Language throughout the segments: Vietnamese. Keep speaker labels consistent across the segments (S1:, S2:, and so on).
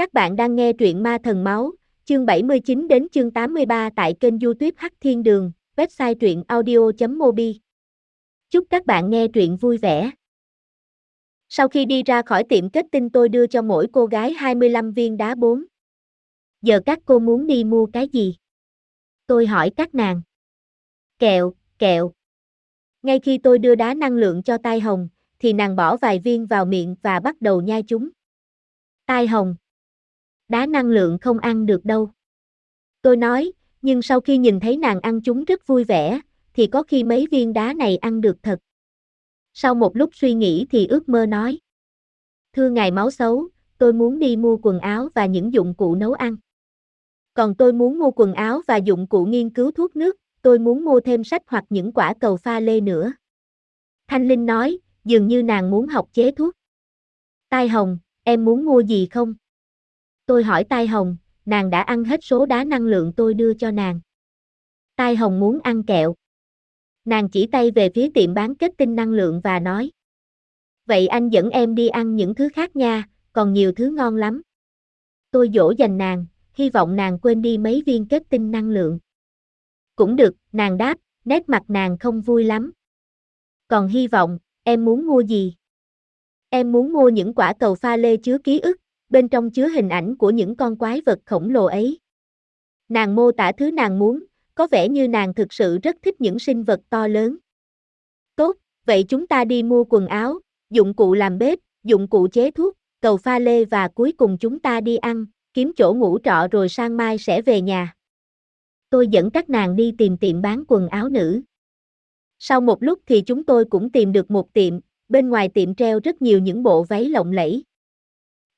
S1: Các bạn đang nghe truyện Ma Thần Máu, chương 79 đến chương 83 tại kênh youtube Hắc Thiên Đường, website truyện audio.mobi. Chúc các bạn nghe truyện vui vẻ. Sau khi đi ra khỏi tiệm kết tinh tôi đưa cho mỗi cô gái 25 viên đá 4. Giờ các cô muốn đi mua cái gì? Tôi hỏi các nàng. Kẹo, kẹo. Ngay khi tôi đưa đá năng lượng cho tai hồng, thì nàng bỏ vài viên vào miệng và bắt đầu nhai chúng. Tai hồng. Đá năng lượng không ăn được đâu. Tôi nói, nhưng sau khi nhìn thấy nàng ăn chúng rất vui vẻ, thì có khi mấy viên đá này ăn được thật. Sau một lúc suy nghĩ thì ước mơ nói. Thưa ngài máu xấu, tôi muốn đi mua quần áo và những dụng cụ nấu ăn. Còn tôi muốn mua quần áo và dụng cụ nghiên cứu thuốc nước, tôi muốn mua thêm sách hoặc những quả cầu pha lê nữa. Thanh Linh nói, dường như nàng muốn học chế thuốc. Tai Hồng, em muốn mua gì không? Tôi hỏi Tai Hồng, nàng đã ăn hết số đá năng lượng tôi đưa cho nàng. Tai Hồng muốn ăn kẹo. Nàng chỉ tay về phía tiệm bán kết tinh năng lượng và nói. Vậy anh dẫn em đi ăn những thứ khác nha, còn nhiều thứ ngon lắm. Tôi dỗ dành nàng, hy vọng nàng quên đi mấy viên kết tinh năng lượng. Cũng được, nàng đáp, nét mặt nàng không vui lắm. Còn hy vọng, em muốn mua gì? Em muốn mua những quả cầu pha lê chứa ký ức, bên trong chứa hình ảnh của những con quái vật khổng lồ ấy. Nàng mô tả thứ nàng muốn, có vẻ như nàng thực sự rất thích những sinh vật to lớn. Tốt, vậy chúng ta đi mua quần áo, dụng cụ làm bếp, dụng cụ chế thuốc, cầu pha lê và cuối cùng chúng ta đi ăn, kiếm chỗ ngủ trọ rồi sang mai sẽ về nhà. Tôi dẫn các nàng đi tìm tiệm bán quần áo nữ. Sau một lúc thì chúng tôi cũng tìm được một tiệm, bên ngoài tiệm treo rất nhiều những bộ váy lộng lẫy.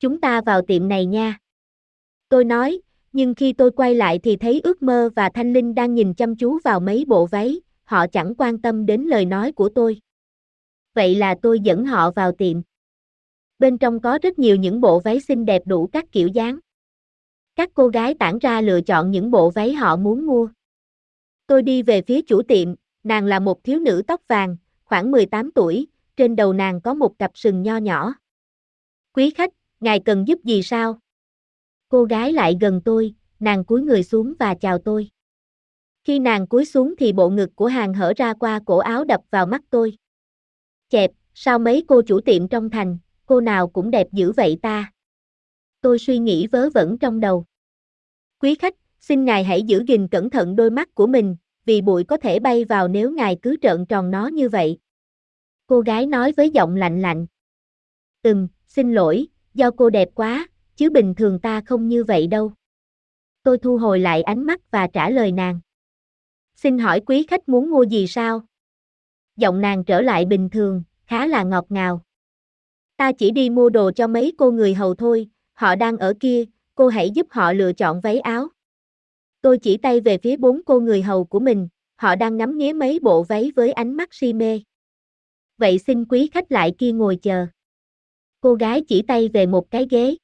S1: Chúng ta vào tiệm này nha. Tôi nói, nhưng khi tôi quay lại thì thấy ước mơ và Thanh Linh đang nhìn chăm chú vào mấy bộ váy, họ chẳng quan tâm đến lời nói của tôi. Vậy là tôi dẫn họ vào tiệm. Bên trong có rất nhiều những bộ váy xinh đẹp đủ các kiểu dáng. Các cô gái tản ra lựa chọn những bộ váy họ muốn mua. Tôi đi về phía chủ tiệm, nàng là một thiếu nữ tóc vàng, khoảng 18 tuổi, trên đầu nàng có một cặp sừng nho nhỏ. Quý khách, ngài cần giúp gì sao? Cô gái lại gần tôi, nàng cúi người xuống và chào tôi. Khi nàng cúi xuống thì bộ ngực của hàng hở ra qua cổ áo đập vào mắt tôi. Chẹp, sao mấy cô chủ tiệm trong thành, cô nào cũng đẹp dữ vậy ta? Tôi suy nghĩ vớ vẩn trong đầu. Quý khách, xin ngài hãy giữ gìn cẩn thận đôi mắt của mình, vì bụi có thể bay vào nếu ngài cứ trợn tròn nó như vậy. Cô gái nói với giọng lạnh lạnh. Ừm, xin lỗi, do cô đẹp quá, chứ bình thường ta không như vậy đâu. Tôi thu hồi lại ánh mắt và trả lời nàng. Xin hỏi quý khách muốn mua gì sao? Giọng nàng trở lại bình thường, khá là ngọt ngào. Ta chỉ đi mua đồ cho mấy cô người hầu thôi, họ đang ở kia, cô hãy giúp họ lựa chọn váy áo. Tôi chỉ tay về phía bốn cô người hầu của mình, họ đang ngắm nghía mấy bộ váy với ánh mắt si mê. Vậy xin quý khách lại kia ngồi chờ. Cô gái chỉ tay về một cái ghế.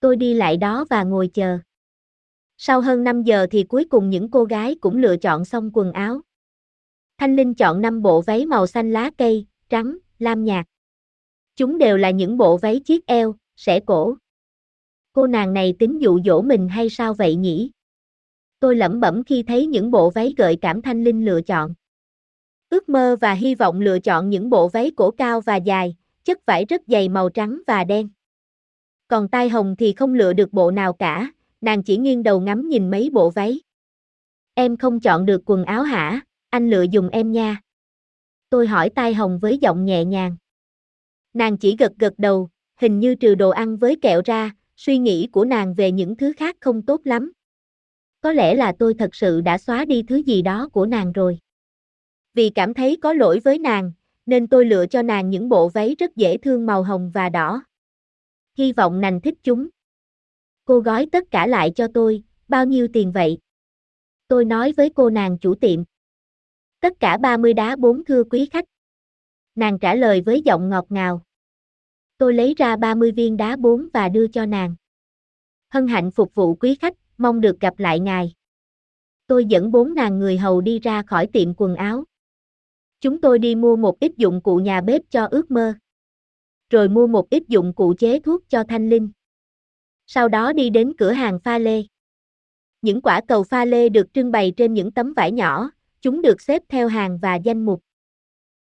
S1: Tôi đi lại đó và ngồi chờ. Sau hơn 5 giờ thì cuối cùng những cô gái cũng lựa chọn xong quần áo. Thanh Linh chọn 5 bộ váy màu xanh lá cây, trắng, lam nhạt. Chúng đều là những bộ váy chiếc eo, xẻ cổ. Cô nàng này tính dụ dỗ mình hay sao vậy nhỉ? Tôi lẩm bẩm khi thấy những bộ váy gợi cảm Thanh Linh lựa chọn. Ước mơ và hy vọng lựa chọn những bộ váy cổ cao và dài, chất vải rất dày màu trắng và đen. Còn tai hồng thì không lựa được bộ nào cả, nàng chỉ nghiêng đầu ngắm nhìn mấy bộ váy. Em không chọn được quần áo hả, anh lựa dùng em nha. Tôi hỏi tai hồng với giọng nhẹ nhàng. Nàng chỉ gật gật đầu, hình như trừ đồ ăn với kẹo ra, suy nghĩ của nàng về những thứ khác không tốt lắm. Có lẽ là tôi thật sự đã xóa đi thứ gì đó của nàng rồi. Vì cảm thấy có lỗi với nàng, nên tôi lựa cho nàng những bộ váy rất dễ thương màu hồng và đỏ. Hy vọng nàng thích chúng. Cô gói tất cả lại cho tôi, bao nhiêu tiền vậy? Tôi nói với cô nàng chủ tiệm. Tất cả 30 đá bốn thưa quý khách. Nàng trả lời với giọng ngọt ngào. Tôi lấy ra 30 viên đá bốn và đưa cho nàng. Hân hạnh phục vụ quý khách, mong được gặp lại ngài. Tôi dẫn bốn nàng người hầu đi ra khỏi tiệm quần áo. Chúng tôi đi mua một ít dụng cụ nhà bếp cho ước mơ. Rồi mua một ít dụng cụ chế thuốc cho Thanh Linh. Sau đó đi đến cửa hàng pha lê. Những quả cầu pha lê được trưng bày trên những tấm vải nhỏ, chúng được xếp theo hàng và danh mục.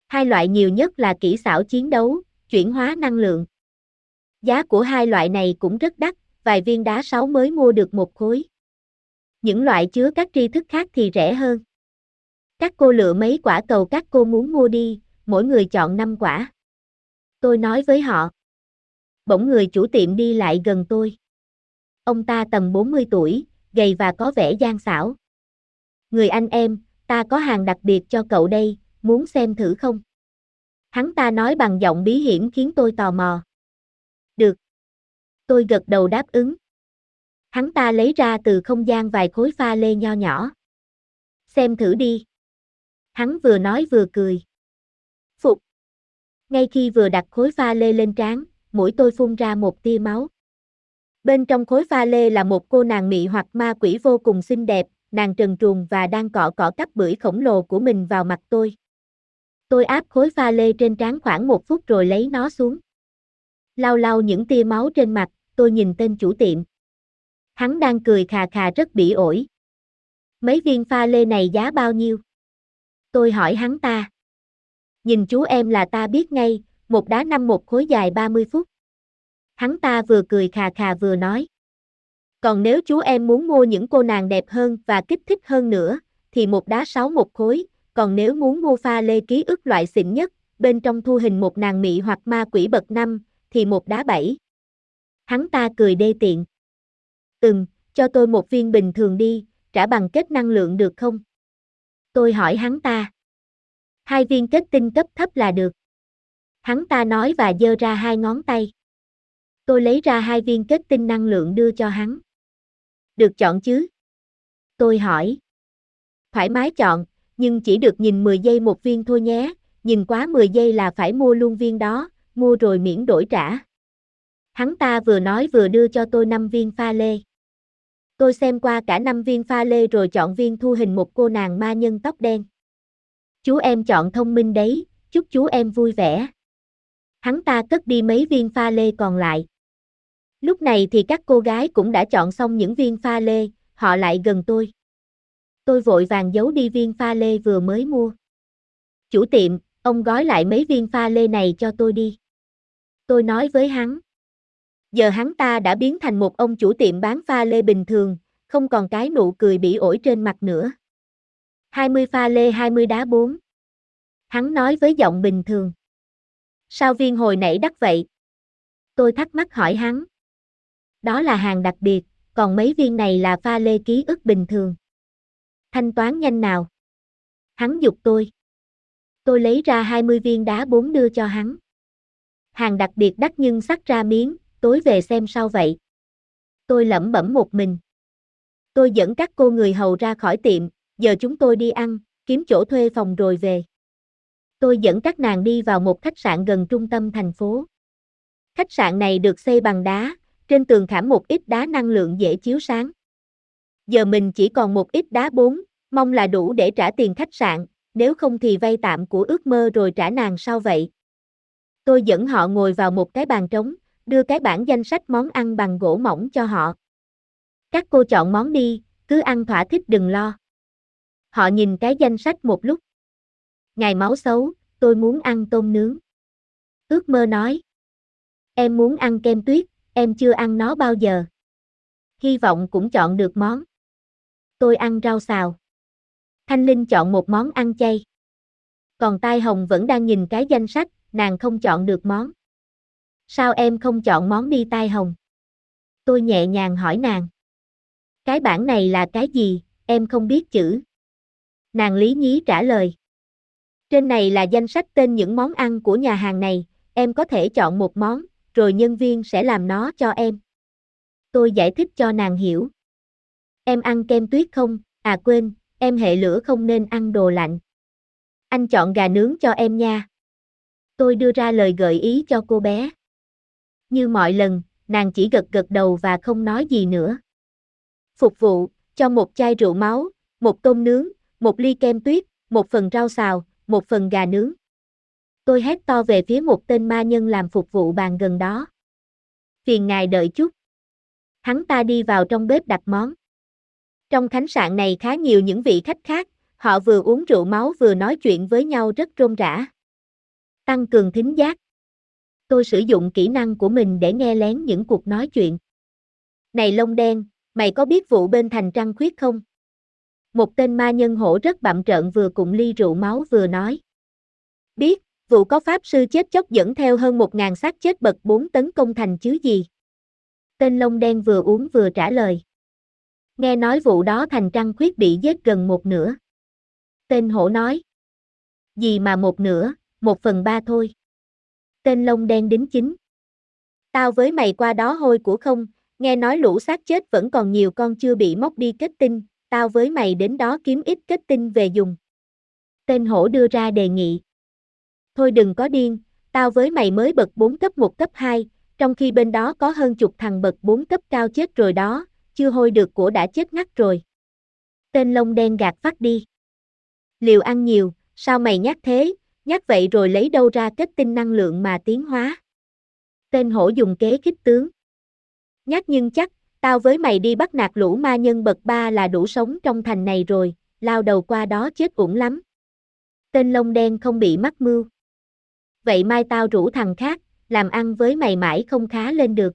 S1: Hai loại nhiều nhất là kỹ xảo chiến đấu, chuyển hóa năng lượng. Giá của hai loại này cũng rất đắt, vài viên đá sáu mới mua được một khối. Những loại chứa các tri thức khác thì rẻ hơn. Các cô lựa mấy quả cầu các cô muốn mua đi, mỗi người chọn 5 quả. Tôi nói với họ. Bỗng người chủ tiệm đi lại gần tôi. Ông ta tầm 40 tuổi, gầy và có vẻ gian xảo. Người anh em, ta có hàng đặc biệt cho cậu đây, muốn xem thử không? Hắn ta nói bằng giọng bí hiểm khiến tôi tò mò. Được. Tôi gật đầu đáp ứng. Hắn ta lấy ra từ không gian vài khối pha lê nho nhỏ. Xem thử đi. Hắn vừa nói vừa cười. Phục. Ngay khi vừa đặt khối pha lê lên trán, mũi tôi phun ra một tia máu. Bên trong khối pha lê là một cô nàng mị hoặc ma quỷ vô cùng xinh đẹp, nàng trần truồng và đang cọ cọ cắp bưởi khổng lồ của mình vào mặt tôi. Tôi áp khối pha lê trên trán khoảng một phút rồi lấy nó xuống. Lau lau những tia máu trên mặt, tôi nhìn tên chủ tiệm. Hắn đang cười khà khà rất bỉ ổi. Mấy viên pha lê này giá bao nhiêu? Tôi hỏi hắn ta. Nhìn chú em là ta biết ngay, một đá năm một khối dài 30 phút. Hắn ta vừa cười khà khà vừa nói. Còn nếu chú em muốn mua những cô nàng đẹp hơn và kích thích hơn nữa, thì một đá sáu một khối, còn nếu muốn mua pha lê ký ức loại xịn nhất, bên trong thu hình một nàng mị hoặc ma quỷ bậc năm, thì một đá bảy. Hắn ta cười đê tiện. Ừm, cho tôi một viên bình thường đi, trả bằng kết năng lượng được không? Tôi hỏi hắn ta. Hai viên kết tinh cấp thấp là được. Hắn ta nói và giơ ra hai ngón tay. Tôi lấy ra hai viên kết tinh năng lượng đưa cho hắn. Được chọn chứ? Tôi hỏi. Thoải mái chọn, nhưng chỉ được nhìn 10 giây một viên thôi nhé, nhìn quá 10 giây là phải mua luôn viên đó, mua rồi miễn đổi trả. Hắn ta vừa nói vừa đưa cho tôi 5 viên pha lê. Tôi xem qua cả năm viên pha lê rồi chọn viên thu hình một cô nàng ma nhân tóc đen. Chú em chọn thông minh đấy, chúc chú em vui vẻ. Hắn ta cất đi mấy viên pha lê còn lại. Lúc này thì các cô gái cũng đã chọn xong những viên pha lê, họ lại gần tôi. Tôi vội vàng giấu đi viên pha lê vừa mới mua. Chủ tiệm, ông gói lại mấy viên pha lê này cho tôi đi. Tôi nói với hắn. Giờ hắn ta đã biến thành một ông chủ tiệm bán pha lê bình thường, không còn cái nụ cười bị ổi trên mặt nữa. 20 pha lê 20 đá 4. Hắn nói với giọng bình thường. Sao viên hồi nãy đắt vậy? Tôi thắc mắc hỏi hắn. Đó là hàng đặc biệt, còn mấy viên này là pha lê ký ức bình thường. Thanh toán nhanh nào. Hắn dục tôi. Tôi lấy ra 20 viên đá 4 đưa cho hắn. Hàng đặc biệt đắt nhưng sắc ra miếng, tối về xem sao vậy. Tôi lẩm bẩm một mình. Tôi dẫn các cô người hầu ra khỏi tiệm, giờ chúng tôi đi ăn, kiếm chỗ thuê phòng rồi về. Tôi dẫn các nàng đi vào một khách sạn gần trung tâm thành phố. Khách sạn này được xây bằng đá, trên tường khảm một ít đá năng lượng dễ chiếu sáng. Giờ mình chỉ còn một ít đá bốn, mong là đủ để trả tiền khách sạn, nếu không thì vay tạm của ước mơ rồi trả nàng sau vậy. Tôi dẫn họ ngồi vào một cái bàn trống, đưa cái bản danh sách món ăn bằng gỗ mỏng cho họ. Các cô chọn món đi, cứ ăn thỏa thích đừng lo. Họ nhìn cái danh sách một lúc. Ngày máu xấu, tôi muốn ăn tôm nướng. Ước mơ nói. Em muốn ăn kem tuyết, em chưa ăn nó bao giờ. Hy vọng cũng chọn được món. Tôi ăn rau xào. Thanh Linh chọn một món ăn chay. Còn Tai Hồng vẫn đang nhìn cái danh sách, nàng không chọn được món. Sao em không chọn món đi Tai Hồng? Tôi nhẹ nhàng hỏi nàng. Cái bảng này là cái gì, em không biết chữ. Nàng lý nhí trả lời. Trên này là danh sách tên những món ăn của nhà hàng này, em có thể chọn một món, rồi nhân viên sẽ làm nó cho em. Tôi giải thích cho nàng hiểu. Em ăn kem tuyết không? À quên, em hệ lửa không nên ăn đồ lạnh. Anh chọn gà nướng cho em nha. Tôi đưa ra lời gợi ý cho cô bé. Như mọi lần, nàng chỉ gật gật đầu và không nói gì nữa. Phục vụ, cho một chai rượu máu, một tôm nướng, một ly kem tuyết, một phần rau xào, một phần gà nướng. Tôi hét to về phía một tên ma nhân làm phục vụ bàn gần đó. Phiền ngài đợi chút. Hắn ta đi vào trong bếp đặt món. Trong khách sạn này khá nhiều những vị khách khác, họ vừa uống rượu máu vừa nói chuyện với nhau rất rôm rã. Tăng cường thính giác. Tôi sử dụng kỹ năng của mình để nghe lén những cuộc nói chuyện. Này lông đen, mày có biết vụ bên thành trăng khuyết không? Một tên ma nhân hổ rất bậm trợn vừa cùng ly rượu máu vừa nói. Biết, vụ có pháp sư chết chóc dẫn theo hơn một ngàn xác chết bậc 4 tấn công thành chứ gì. Tên lông đen vừa uống vừa trả lời. Nghe nói vụ đó thành trăng khuyết bị giết gần một nửa. Tên hổ nói. Gì mà một nửa, một phần ba thôi. Tên lông đen đính chính. Tao với mày qua đó hôi của không, nghe nói lũ xác chết vẫn còn nhiều con chưa bị móc đi kết tinh, tao với mày đến đó kiếm ít kết tinh về dùng. Tên hổ đưa ra đề nghị. Thôi đừng có điên, tao với mày mới bậc 4 cấp 1 cấp 2, trong khi bên đó có hơn chục thằng bậc 4 cấp cao chết rồi đó, chưa hôi được của đã chết ngắt rồi. Tên lông đen gạt phát đi. Liều ăn nhiều, sao mày nhắc thế, nhắc vậy rồi lấy đâu ra kết tinh năng lượng mà tiến hóa. Tên hổ dùng kế khích tướng. Nhắc nhưng chắc, tao với mày đi bắt nạt lũ ma nhân bậc ba là đủ sống trong thành này rồi, lao đầu qua đó chết uổng lắm. Tên lông đen không bị mắc mưu. Vậy mai tao rủ thằng khác, làm ăn với mày mãi không khá lên được.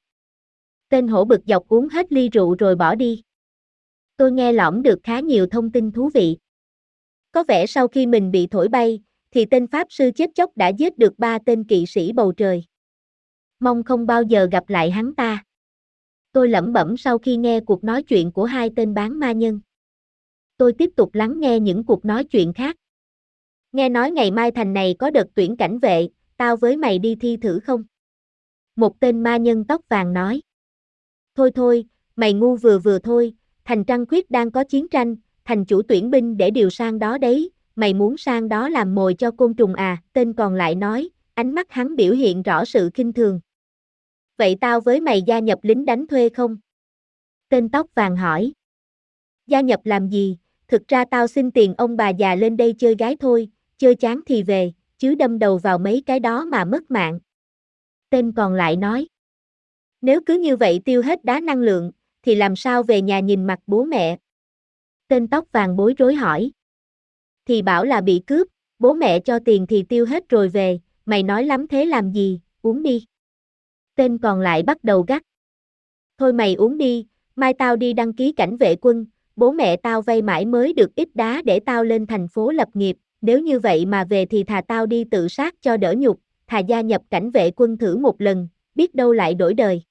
S1: Tên hổ bực dọc uống hết ly rượu rồi bỏ đi. Tôi nghe lõm được khá nhiều thông tin thú vị. Có vẻ sau khi mình bị thổi bay, thì tên Pháp sư chết chóc đã giết được ba tên kỵ sĩ bầu trời. Mong không bao giờ gặp lại hắn ta. Tôi lẩm bẩm sau khi nghe cuộc nói chuyện của hai tên bán ma nhân. Tôi tiếp tục lắng nghe những cuộc nói chuyện khác. Nghe nói ngày mai thành này có đợt tuyển cảnh vệ, tao với mày đi thi thử không? Một tên ma nhân tóc vàng nói. Thôi thôi, mày ngu vừa vừa thôi, thành trăng khuyết đang có chiến tranh, thành chủ tuyển binh để điều sang đó đấy, mày muốn sang đó làm mồi cho côn trùng à, tên còn lại nói, ánh mắt hắn biểu hiện rõ sự kinh thường. Vậy tao với mày gia nhập lính đánh thuê không? Tên tóc vàng hỏi. Gia nhập làm gì, thực ra tao xin tiền ông bà già lên đây chơi gái thôi, chơi chán thì về, chứ đâm đầu vào mấy cái đó mà mất mạng. Tên còn lại nói. Nếu cứ như vậy tiêu hết đá năng lượng, thì làm sao về nhà nhìn mặt bố mẹ? Tên tóc vàng bối rối hỏi. Thì bảo là bị cướp, bố mẹ cho tiền thì tiêu hết rồi về, mày nói lắm thế làm gì, uống đi. Tên còn lại bắt đầu gắt. Thôi mày uống đi, mai tao đi đăng ký cảnh vệ quân, bố mẹ tao vay mãi mới được ít đá để tao lên thành phố lập nghiệp, nếu như vậy mà về thì thà tao đi tự sát cho đỡ nhục, thà gia nhập cảnh vệ quân thử một lần, biết đâu lại đổi đời.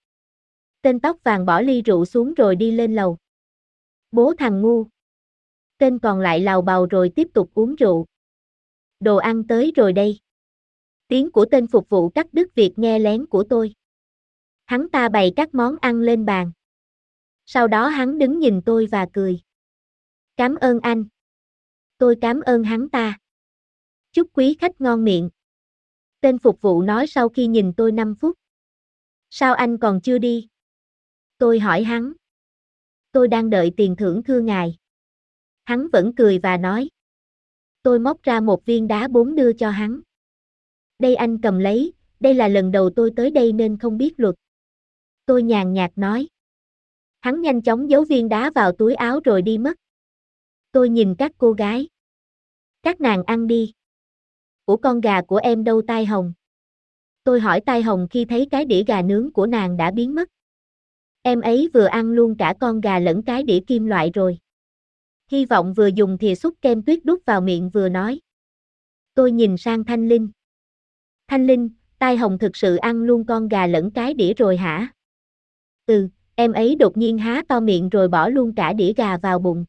S1: Tên tóc vàng bỏ ly rượu xuống rồi đi lên lầu. Bố thằng ngu. Tên còn lại lào bào rồi tiếp tục uống rượu. Đồ ăn tới rồi đây. Tiếng của tên phục vụ cắt đứt việc nghe lén của tôi. Hắn ta bày các món ăn lên bàn. Sau đó hắn đứng nhìn tôi và cười. Cảm ơn anh. Tôi cảm ơn hắn ta. Chúc quý khách ngon miệng. Tên phục vụ nói sau khi nhìn tôi 5 phút. Sao anh còn chưa đi? Tôi hỏi hắn. Tôi đang đợi tiền thưởng thưa ngài. Hắn vẫn cười và nói. Tôi móc ra một viên đá bốn đưa cho hắn. Đây anh cầm lấy, đây là lần đầu tôi tới đây nên không biết luật. Tôi nhàn nhạt nói. Hắn nhanh chóng giấu viên đá vào túi áo rồi đi mất. Tôi nhìn các cô gái. Các nàng ăn đi. Của con gà của em đâu tai hồng? Tôi hỏi tai hồng khi thấy cái đĩa gà nướng của nàng đã biến mất. Em ấy vừa ăn luôn cả con gà lẫn cái đĩa kim loại rồi. Hy vọng vừa dùng thìa xúc kem tuyết đút vào miệng vừa nói. Tôi nhìn sang Thanh Linh. Thanh Linh, tai hồng thực sự ăn luôn con gà lẫn cái đĩa rồi hả? Ừ, em ấy đột nhiên há to miệng rồi bỏ luôn cả đĩa gà vào bụng.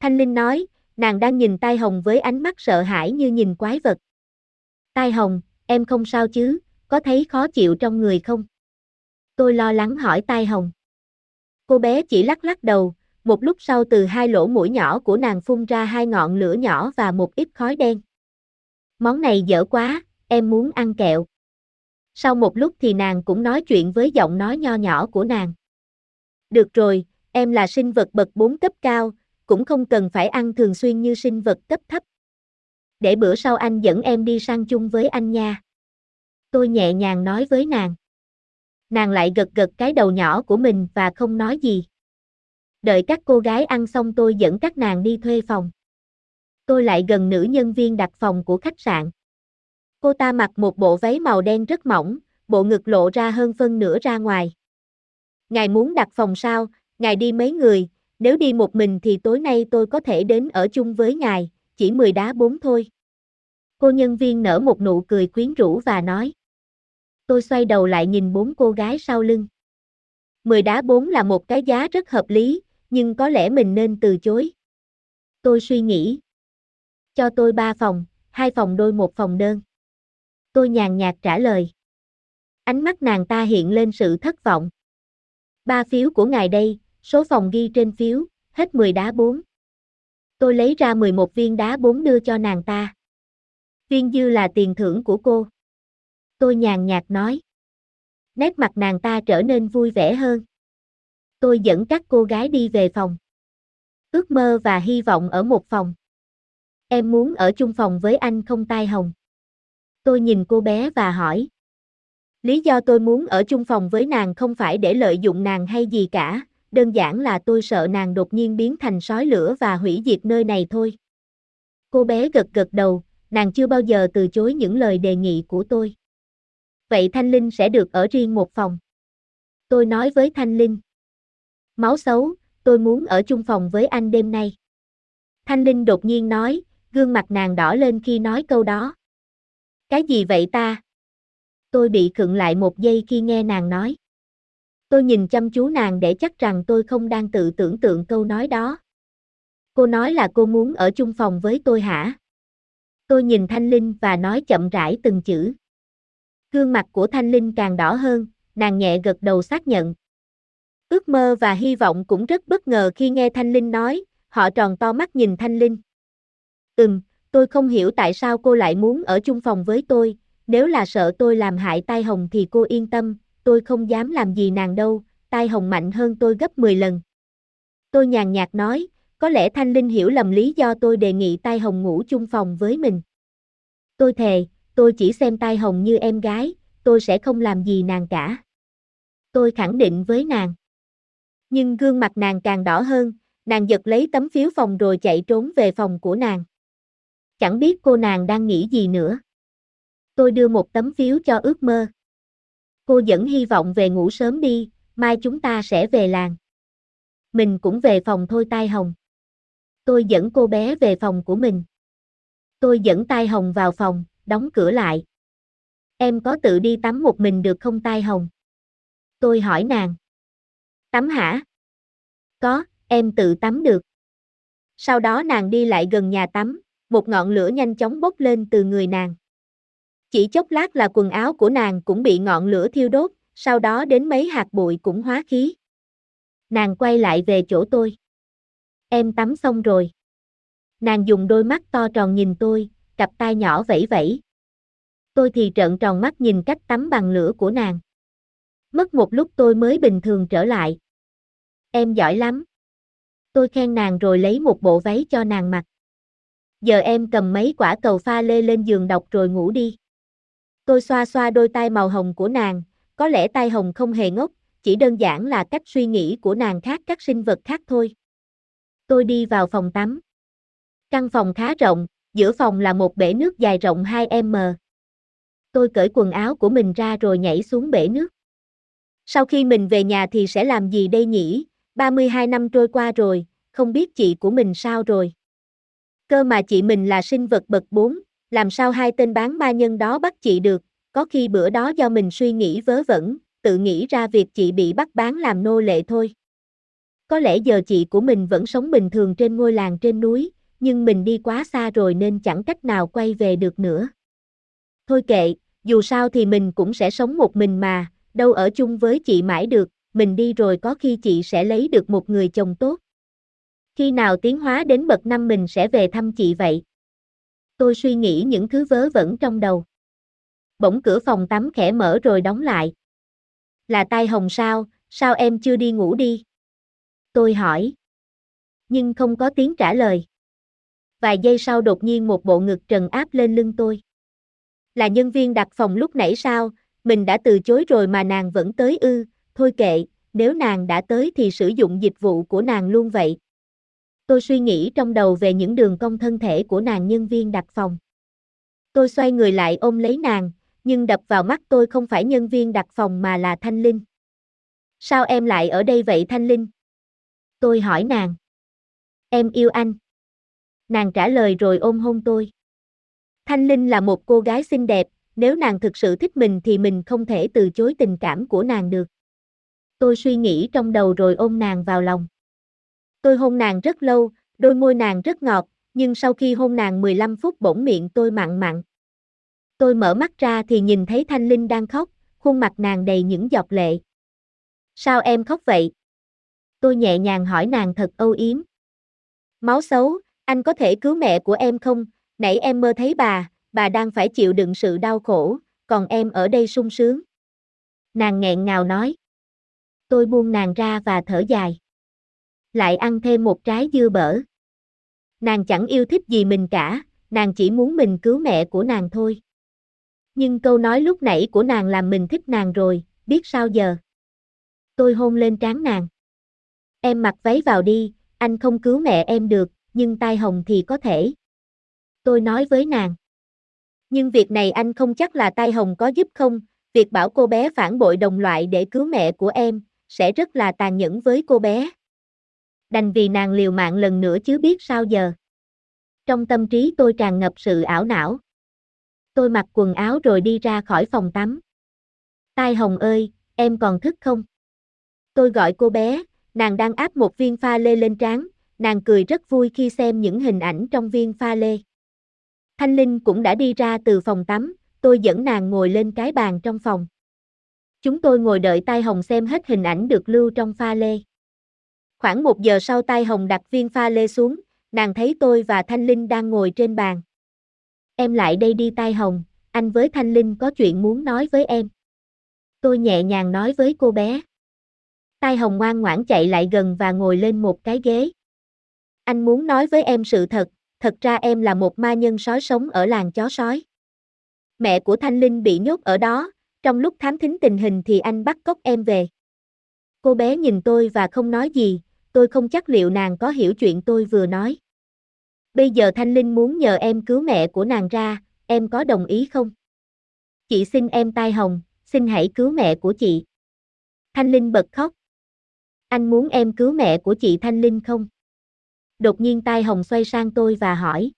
S1: Thanh Linh nói, nàng đang nhìn tai hồng với ánh mắt sợ hãi như nhìn quái vật. Tai hồng, em không sao chứ, có thấy khó chịu trong người không? Tôi lo lắng hỏi tai hồng. Cô bé chỉ lắc lắc đầu, một lúc sau từ hai lỗ mũi nhỏ của nàng phun ra hai ngọn lửa nhỏ và một ít khói đen. Món này dở quá, em muốn ăn kẹo. Sau một lúc thì nàng cũng nói chuyện với giọng nói nho nhỏ của nàng. Được rồi, em là sinh vật bậc 4 cấp cao, cũng không cần phải ăn thường xuyên như sinh vật cấp thấp. Để bữa sau anh dẫn em đi sang chung với anh nha. Tôi nhẹ nhàng nói với nàng. Nàng lại gật gật cái đầu nhỏ của mình và không nói gì. Đợi các cô gái ăn xong tôi dẫn các nàng đi thuê phòng. Tôi lại gần nữ nhân viên đặt phòng của khách sạn. Cô ta mặc một bộ váy màu đen rất mỏng, bộ ngực lộ ra hơn phân nửa ra ngoài. Ngài muốn đặt phòng sao, ngài đi mấy người, nếu đi một mình thì tối nay tôi có thể đến ở chung với ngài, chỉ 10 đá bốn thôi. Cô nhân viên nở một nụ cười quyến rũ và nói. Tôi xoay đầu lại nhìn bốn cô gái sau lưng. 10 đá bốn là một cái giá rất hợp lý, nhưng có lẽ mình nên từ chối. Tôi suy nghĩ. Cho tôi ba phòng, hai phòng đôi một phòng đơn. Tôi nhàn nhạt trả lời. Ánh mắt nàng ta hiện lên sự thất vọng. Ba phiếu của ngài đây, số phòng ghi trên phiếu, hết 10 đá 4. Tôi lấy ra 11 viên đá 4 đưa cho nàng ta. Viên dư là tiền thưởng của cô. Tôi nhàn nhạt nói. Nét mặt nàng ta trở nên vui vẻ hơn. Tôi dẫn các cô gái đi về phòng. Ước mơ và hy vọng ở một phòng. Em muốn ở chung phòng với anh không tai hồng. Tôi nhìn cô bé và hỏi. Lý do tôi muốn ở chung phòng với nàng không phải để lợi dụng nàng hay gì cả, đơn giản là tôi sợ nàng đột nhiên biến thành sói lửa và hủy diệt nơi này thôi. Cô bé gật gật đầu, nàng chưa bao giờ từ chối những lời đề nghị của tôi. Vậy Thanh Linh sẽ được ở riêng một phòng. Tôi nói với Thanh Linh. Máu xấu, tôi muốn ở chung phòng với anh đêm nay. Thanh Linh đột nhiên nói, gương mặt nàng đỏ lên khi nói câu đó. Cái gì vậy ta? Tôi bị khựng lại một giây khi nghe nàng nói. Tôi nhìn chăm chú nàng để chắc rằng tôi không đang tự tưởng tượng câu nói đó. Cô nói là cô muốn ở chung phòng với tôi hả? Tôi nhìn Thanh Linh và nói chậm rãi từng chữ. Gương mặt của Thanh Linh càng đỏ hơn, nàng nhẹ gật đầu xác nhận. Ước mơ và hy vọng cũng rất bất ngờ khi nghe Thanh Linh nói, họ tròn to mắt nhìn Thanh Linh. Ừm, tôi không hiểu tại sao cô lại muốn ở chung phòng với tôi, nếu là sợ tôi làm hại tai hồng thì cô yên tâm, tôi không dám làm gì nàng đâu, tai hồng mạnh hơn tôi gấp 10 lần. Tôi nhàn nhạt nói, có lẽ Thanh Linh hiểu lầm lý do tôi đề nghị tai hồng ngủ chung phòng với mình. Tôi thề, tôi chỉ xem tai hồng như em gái, tôi sẽ không làm gì nàng cả. Tôi khẳng định với nàng. Nhưng gương mặt nàng càng đỏ hơn, nàng giật lấy tấm phiếu phòng rồi chạy trốn về phòng của nàng. Chẳng biết cô nàng đang nghĩ gì nữa. Tôi đưa một tấm phiếu cho ước mơ. Cô vẫn hy vọng về ngủ sớm đi, mai chúng ta sẽ về làng. Mình cũng về phòng thôi tai hồng. Tôi dẫn cô bé về phòng của mình. Tôi dẫn tai hồng vào phòng, đóng cửa lại. Em có tự đi tắm một mình được không tai hồng? Tôi hỏi nàng. Tắm hả? Có, em tự tắm được. Sau đó nàng đi lại gần nhà tắm, một ngọn lửa nhanh chóng bốc lên từ người nàng. Chỉ chốc lát là quần áo của nàng cũng bị ngọn lửa thiêu đốt, sau đó đến mấy hạt bụi cũng hóa khí. Nàng quay lại về chỗ tôi. Em tắm xong rồi. Nàng dùng đôi mắt to tròn nhìn tôi, cặp tai nhỏ vẫy vẫy. Tôi thì trợn tròn mắt nhìn cách tắm bằng lửa của nàng. Mất một lúc tôi mới bình thường trở lại. Em giỏi lắm. Tôi khen nàng rồi lấy một bộ váy cho nàng mặc. Giờ em cầm mấy quả cầu pha lê lên giường đọc rồi ngủ đi. Tôi xoa xoa đôi tai màu hồng của nàng, có lẽ tai hồng không hề ngốc, chỉ đơn giản là cách suy nghĩ của nàng khác các sinh vật khác thôi. Tôi đi vào phòng tắm. Căn phòng khá rộng, giữa phòng là một bể nước dài rộng 2m. Tôi cởi quần áo của mình ra rồi nhảy xuống bể nước. Sau khi mình về nhà thì sẽ làm gì đây nhỉ? 32 năm trôi qua rồi, không biết chị của mình sao rồi. Cơ mà chị mình là sinh vật bậc 4, làm sao hai tên bán ma nhân đó bắt chị được, có khi bữa đó do mình suy nghĩ vớ vẩn, tự nghĩ ra việc chị bị bắt bán làm nô lệ thôi. Có lẽ giờ chị của mình vẫn sống bình thường trên ngôi làng trên núi, nhưng mình đi quá xa rồi nên chẳng cách nào quay về được nữa. Thôi kệ, dù sao thì mình cũng sẽ sống một mình mà, đâu ở chung với chị mãi được, mình đi rồi có khi chị sẽ lấy được một người chồng tốt. Khi nào tiến hóa đến bậc năm mình sẽ về thăm chị vậy? Tôi suy nghĩ những thứ vớ vẩn trong đầu. Bỗng cửa phòng tắm khẽ mở rồi đóng lại. Là tai hồng sao, sao em chưa đi ngủ đi? Tôi hỏi. Nhưng không có tiếng trả lời. Vài giây sau đột nhiên một bộ ngực trần áp lên lưng tôi. Là nhân viên đặt phòng lúc nãy sao, mình đã từ chối rồi mà nàng vẫn tới ư, thôi kệ, nếu nàng đã tới thì sử dụng dịch vụ của nàng luôn vậy. Tôi suy nghĩ trong đầu về những đường cong thân thể của nàng nhân viên đặt phòng. Tôi xoay người lại ôm lấy nàng, nhưng đập vào mắt tôi không phải nhân viên đặt phòng mà là Thanh Linh. Sao em lại ở đây vậy Thanh Linh? Tôi hỏi nàng. Em yêu anh. Nàng trả lời rồi ôm hôn tôi. Thanh Linh là một cô gái xinh đẹp, nếu nàng thực sự thích mình thì mình không thể từ chối tình cảm của nàng được. Tôi suy nghĩ trong đầu rồi ôm nàng vào lòng. Tôi hôn nàng rất lâu, đôi môi nàng rất ngọt, nhưng sau khi hôn nàng 15 phút bỗng miệng tôi mặn mặn. Tôi mở mắt ra thì nhìn thấy Thanh Linh đang khóc, khuôn mặt nàng đầy những giọt lệ. Sao em khóc vậy? Tôi nhẹ nhàng hỏi nàng thật âu yếm. Máu xấu, anh có thể cứu mẹ của em không? Nãy em mơ thấy bà, bà đang phải chịu đựng sự đau khổ, còn em ở đây sung sướng. Nàng nghẹn ngào nói. Tôi buông nàng ra và thở dài. Lại ăn thêm một trái dưa bở. Nàng chẳng yêu thích gì mình cả, nàng chỉ muốn mình cứu mẹ của nàng thôi. Nhưng câu nói lúc nãy của nàng làm mình thích nàng rồi, biết sao giờ. Tôi hôn lên trán nàng. Em mặc váy vào đi, anh không cứu mẹ em được, nhưng tai hồng thì có thể. Tôi nói với nàng. Nhưng việc này anh không chắc là tai hồng có giúp không, việc bảo cô bé phản bội đồng loại để cứu mẹ của em, sẽ rất là tàn nhẫn với cô bé. Đành vì nàng liều mạng lần nữa chứ biết sao giờ. Trong tâm trí tôi tràn ngập sự ảo não. Tôi mặc quần áo rồi đi ra khỏi phòng tắm. Tai Hồng ơi, em còn thức không? Tôi gọi cô bé, nàng đang áp một viên pha lê lên trán, nàng cười rất vui khi xem những hình ảnh trong viên pha lê. Thanh Linh cũng đã đi ra từ phòng tắm, tôi dẫn nàng ngồi lên cái bàn trong phòng. Chúng tôi ngồi đợi Tai Hồng xem hết hình ảnh được lưu trong pha lê. Khoảng một giờ sau Tai Hồng đặt viên pha lê xuống, nàng thấy tôi và Thanh Linh đang ngồi trên bàn. Em lại đây đi Tai Hồng, anh với Thanh Linh có chuyện muốn nói với em. Tôi nhẹ nhàng nói với cô bé. Tai Hồng ngoan ngoãn chạy lại gần và ngồi lên một cái ghế. Anh muốn nói với em sự thật, thật ra em là một ma nhân sói sống ở làng chó sói. Mẹ của Thanh Linh bị nhốt ở đó, trong lúc thám thính tình hình thì anh bắt cóc em về. Cô bé nhìn tôi và không nói gì, tôi không chắc liệu nàng có hiểu chuyện tôi vừa nói. Bây giờ Thanh Linh muốn nhờ em cứu mẹ của nàng ra, em có đồng ý không? Chị xin em tai hồng, xin hãy cứu mẹ của chị. Thanh Linh bật khóc. Anh muốn em cứu mẹ của chị Thanh Linh không? Đột nhiên tai hồng xoay sang tôi và hỏi.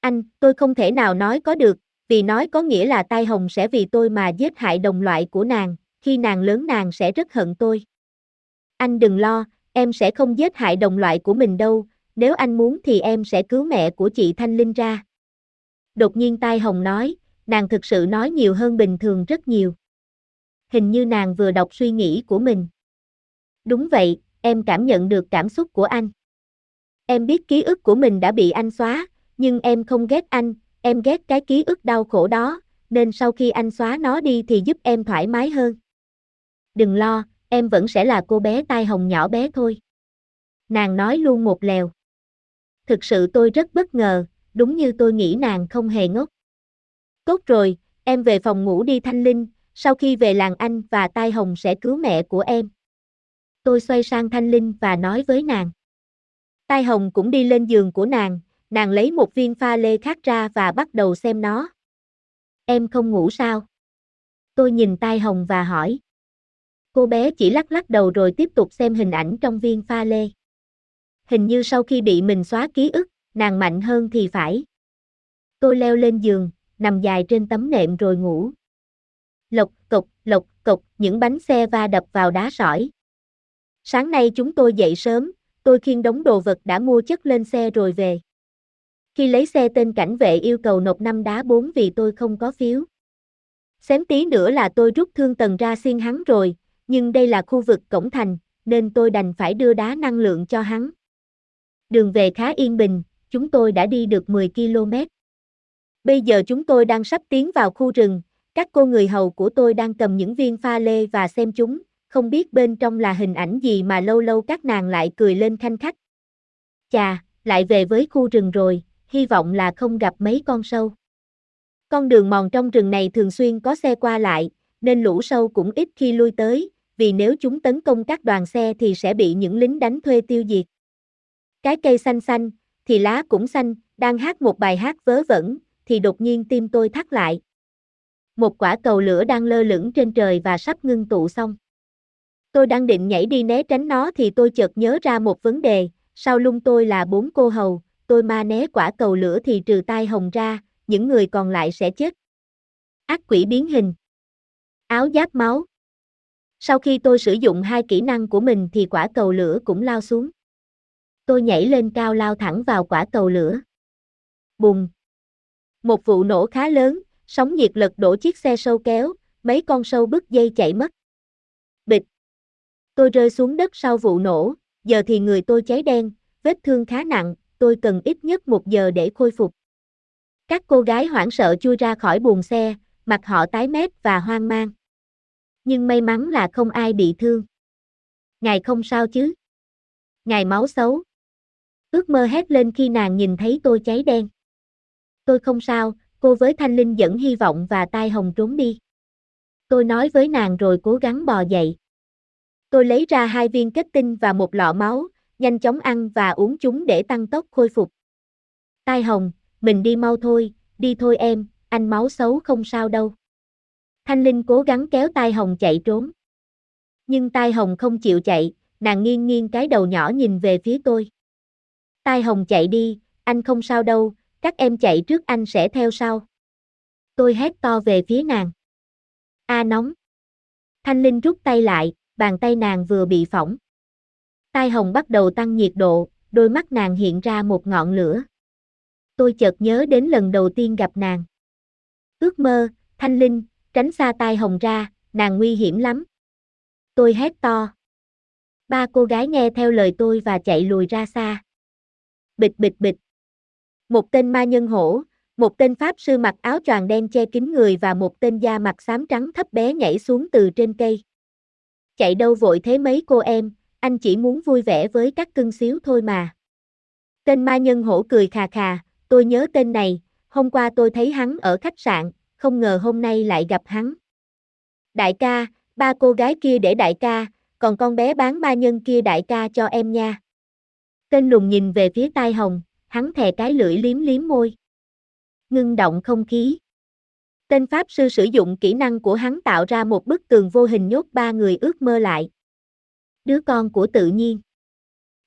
S1: Anh, tôi không thể nào nói có được, vì nói có nghĩa là tai hồng sẽ vì tôi mà giết hại đồng loại của nàng, khi nàng lớn nàng sẽ rất hận tôi. Anh đừng lo, em sẽ không giết hại đồng loại của mình đâu, nếu anh muốn thì em sẽ cứu mẹ của chị Thanh Linh ra. Đột nhiên tai hồng nói, nàng thực sự nói nhiều hơn bình thường rất nhiều. Hình như nàng vừa đọc suy nghĩ của mình. Đúng vậy, em cảm nhận được cảm xúc của anh. Em biết ký ức của mình đã bị anh xóa, nhưng em không ghét anh, em ghét cái ký ức đau khổ đó, nên sau khi anh xóa nó đi thì giúp em thoải mái hơn. Đừng lo, em vẫn sẽ là cô bé tai hồng nhỏ bé thôi. Nàng nói luôn một lèo. Thực sự tôi rất bất ngờ, đúng như tôi nghĩ nàng không hề ngốc. Tốt rồi, em về phòng ngủ đi Thanh Linh, sau khi về làng anh và tai hồng sẽ cứu mẹ của em. Tôi xoay sang Thanh Linh và nói với nàng. Tai hồng cũng đi lên giường của nàng, nàng lấy một viên pha lê khác ra và bắt đầu xem nó. Em không ngủ sao? Tôi nhìn tai hồng và hỏi. Cô bé chỉ lắc lắc đầu rồi tiếp tục xem hình ảnh trong viên pha lê. Hình như sau khi bị mình xóa ký ức, nàng mạnh hơn thì phải. Tôi leo lên giường, nằm dài trên tấm nệm rồi ngủ. Lộc cộc, lộc cộc, những bánh xe va đập vào đá sỏi. Sáng nay chúng tôi dậy sớm, tôi khiêng đống đồ vật đã mua chất lên xe rồi về. Khi lấy xe tên cảnh vệ yêu cầu nộp năm đá 4 vì tôi không có phiếu. Xém tí nữa là tôi rút thương tần ra xiên hắn rồi, nhưng đây là khu vực cổng thành, nên tôi đành phải đưa đá năng lượng cho hắn. Đường về khá yên bình, chúng tôi đã đi được 10 km. Bây giờ chúng tôi đang sắp tiến vào khu rừng, các cô người hầu của tôi đang cầm những viên pha lê và xem chúng, không biết bên trong là hình ảnh gì mà lâu lâu các nàng lại cười lên khanh khách. Chà, lại về với khu rừng rồi, hy vọng là không gặp mấy con sâu. Con đường mòn trong rừng này thường xuyên có xe qua lại, nên lũ sâu cũng ít khi lui tới, vì nếu chúng tấn công các đoàn xe thì sẽ bị những lính đánh thuê tiêu diệt. Cái cây xanh xanh, thì lá cũng xanh, đang hát một bài hát vớ vẩn, thì đột nhiên tim tôi thắt lại. Một quả cầu lửa đang lơ lửng trên trời và sắp ngưng tụ xong. Tôi đang định nhảy đi né tránh nó thì tôi chợt nhớ ra một vấn đề, sau lưng tôi là bốn cô hầu, tôi ma né quả cầu lửa thì trừ tai hồng ra, những người còn lại sẽ chết. Ác quỷ biến hình. Áo giáp máu. Sau khi tôi sử dụng hai kỹ năng của mình thì quả cầu lửa cũng lao xuống. Tôi nhảy lên cao lao thẳng vào quả cầu lửa. Bùng. Một vụ nổ khá lớn, sóng nhiệt lật đổ chiếc xe sâu kéo, mấy con sâu bứt dây chạy mất. Bịch. Tôi rơi xuống đất sau vụ nổ, giờ thì người tôi cháy đen, vết thương khá nặng, tôi cần ít nhất một giờ để khôi phục. Các cô gái hoảng sợ chui ra khỏi buồng xe, mặt họ tái mét và hoang mang. Nhưng may mắn là không ai bị thương. Ngài không sao chứ? Ngài máu xấu. Ước mơ hét lên khi nàng nhìn thấy tôi cháy đen. Tôi không sao, cô với Thanh Linh dẫn hy vọng và tai hồng trốn đi. Tôi nói với nàng rồi cố gắng bò dậy. Tôi lấy ra hai viên kết tinh và một lọ máu, nhanh chóng ăn và uống chúng để tăng tốc khôi phục. Tai hồng, mình đi mau thôi, đi thôi em, anh máu xấu không sao đâu. Thanh Linh cố gắng kéo tai hồng chạy trốn. Nhưng tai hồng không chịu chạy, nàng nghiêng nghiêng cái đầu nhỏ nhìn về phía tôi. Tai hồng chạy đi, anh không sao đâu, các em chạy trước anh sẽ theo sau. Tôi hét to về phía nàng. A nóng. Thanh Linh rút tay lại, bàn tay nàng vừa bị phỏng. Tai hồng bắt đầu tăng nhiệt độ, đôi mắt nàng hiện ra một ngọn lửa. Tôi chợt nhớ đến lần đầu tiên gặp nàng. Ước mơ, Thanh Linh, tránh xa tai hồng ra, nàng nguy hiểm lắm. Tôi hét to. Ba cô gái nghe theo lời tôi và chạy lùi ra xa. Bịch bịch bịch. Một tên ma nhân hổ, một tên pháp sư mặc áo choàng đen che kín người và một tên da mặt xám trắng thấp bé nhảy xuống từ trên cây. Chạy đâu vội thế mấy cô em, anh chỉ muốn vui vẻ với các cưng xíu thôi mà. Tên ma nhân hổ cười khà khà, tôi nhớ tên này, hôm qua tôi thấy hắn ở khách sạn, không ngờ hôm nay lại gặp hắn. Đại ca, ba cô gái kia để đại ca, còn con bé bán ma nhân kia đại ca cho em nha. Tên lùng nhìn về phía tai hồng, hắn thè cái lưỡi liếm liếm môi. Ngưng động không khí. Tên Pháp sư sử dụng kỹ năng của hắn tạo ra một bức tường vô hình nhốt ba người ước mơ lại. Đứa con của tự nhiên.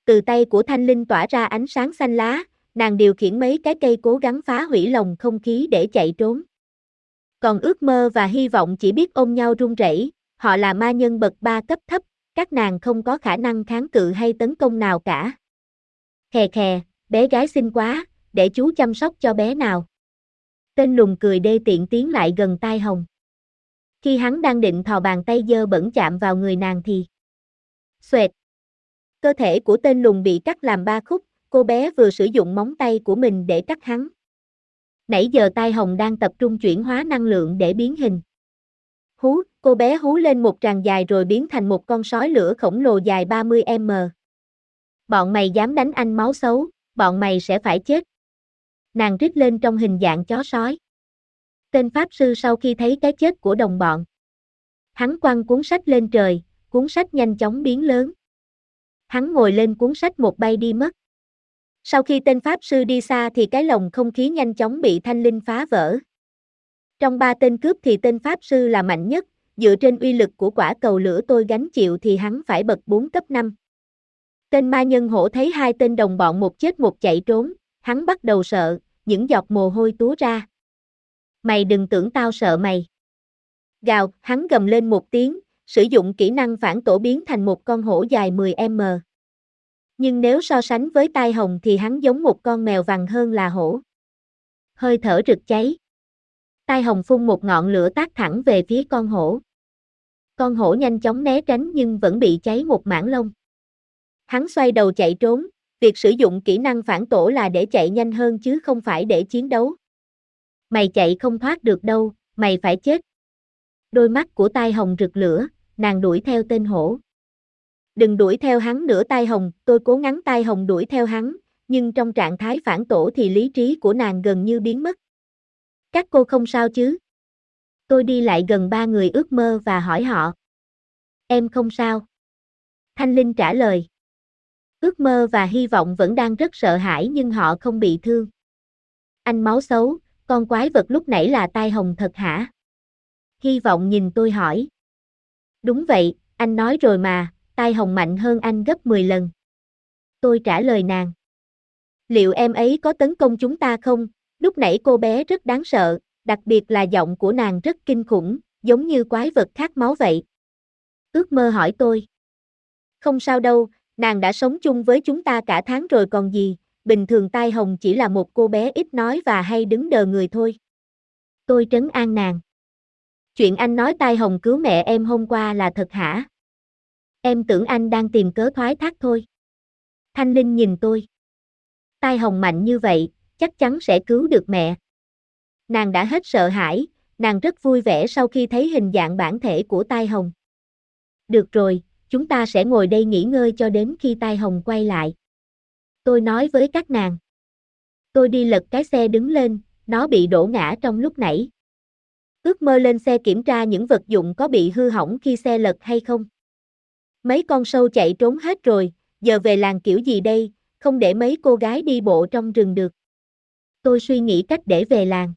S1: Từ tay của Thanh Linh tỏa ra ánh sáng xanh lá, nàng điều khiển mấy cái cây cố gắng phá hủy lồng không khí để chạy trốn. Còn ước mơ và hy vọng chỉ biết ôm nhau run rẩy, họ là ma nhân bậc ba cấp thấp, các nàng không có khả năng kháng cự hay tấn công nào cả. Khè khè, bé gái xinh quá, để chú chăm sóc cho bé nào. Tên lùng cười đê tiện tiến lại gần tai hồng. Khi hắn đang định thò bàn tay dơ bẩn chạm vào người nàng thì Xoẹt. Cơ thể của tên lùng bị cắt làm ba khúc, cô bé vừa sử dụng móng tay của mình để cắt hắn. Nãy giờ tai hồng đang tập trung chuyển hóa năng lượng để biến hình. Hú, cô bé hú lên một tràng dài rồi biến thành một con sói lửa khổng lồ dài 30m. Bọn mày dám đánh anh máu xấu, bọn mày sẽ phải chết. Nàng rít lên trong hình dạng chó sói. Tên Pháp sư sau khi thấy cái chết của đồng bọn. Hắn quăng cuốn sách lên trời, cuốn sách nhanh chóng biến lớn. Hắn ngồi lên cuốn sách một bay đi mất. Sau khi tên Pháp sư đi xa thì cái lồng không khí nhanh chóng bị thanh linh phá vỡ. Trong ba tên cướp thì tên Pháp sư là mạnh nhất, dựa trên uy lực của quả cầu lửa tôi gánh chịu thì hắn phải bật 4 cấp 5. Tên ma nhân hổ thấy hai tên đồng bọn một chết một chạy trốn, hắn bắt đầu sợ, những giọt mồ hôi túa ra. Mày đừng tưởng tao sợ mày. Gào, hắn gầm lên một tiếng, sử dụng kỹ năng phản tổ biến thành một con hổ dài 10m. Nhưng nếu so sánh với tai hồng thì hắn giống một con mèo vàng hơn là hổ. Hơi thở rực cháy. Tai hồng phun một ngọn lửa tác thẳng về phía con hổ. Con hổ nhanh chóng né tránh nhưng vẫn bị cháy một mảng lông. Hắn xoay đầu chạy trốn, việc sử dụng kỹ năng phản tổ là để chạy nhanh hơn chứ không phải để chiến đấu. Mày chạy không thoát được đâu, mày phải chết. Đôi mắt của tai hồng rực lửa, nàng đuổi theo tên hổ. Đừng đuổi theo hắn nữa tai hồng, tôi cố ngắn tai hồng đuổi theo hắn, nhưng trong trạng thái phản tổ thì lý trí của nàng gần như biến mất. Các cô không sao chứ? Tôi đi lại gần ba người ước mơ và hỏi họ. Em không sao. Thanh Linh trả lời. Ước mơ và hy vọng vẫn đang rất sợ hãi nhưng họ không bị thương. Anh máu xấu, con quái vật lúc nãy là tai hồng thật hả? Hy vọng nhìn tôi hỏi. Đúng vậy, anh nói rồi mà, tai hồng mạnh hơn anh gấp 10 lần. Tôi trả lời nàng. Liệu em ấy có tấn công chúng ta không? Lúc nãy cô bé rất đáng sợ, đặc biệt là giọng của nàng rất kinh khủng, giống như quái vật khát máu vậy. Ước mơ hỏi tôi. Không sao đâu, nàng đã sống chung với chúng ta cả tháng rồi còn gì, bình thường tai hồng chỉ là một cô bé ít nói và hay đứng đờ người thôi. Tôi trấn an nàng. Chuyện anh nói tai hồng cứu mẹ em hôm qua là thật hả? Em tưởng anh đang tìm cớ thoái thác thôi. Thanh Linh nhìn tôi. Tai hồng mạnh như vậy, chắc chắn sẽ cứu được mẹ. Nàng đã hết sợ hãi, nàng rất vui vẻ sau khi thấy hình dạng bản thể của tai hồng. Được rồi, chúng ta sẽ ngồi đây nghỉ ngơi cho đến khi tai hồng quay lại. Tôi nói với các nàng. Tôi đi lật cái xe đứng lên, nó bị đổ ngã trong lúc nãy. Ước mơ lên xe kiểm tra những vật dụng có bị hư hỏng khi xe lật hay không. Mấy con sâu chạy trốn hết rồi, giờ về làng kiểu gì đây, không để mấy cô gái đi bộ trong rừng được. Tôi suy nghĩ cách để về làng.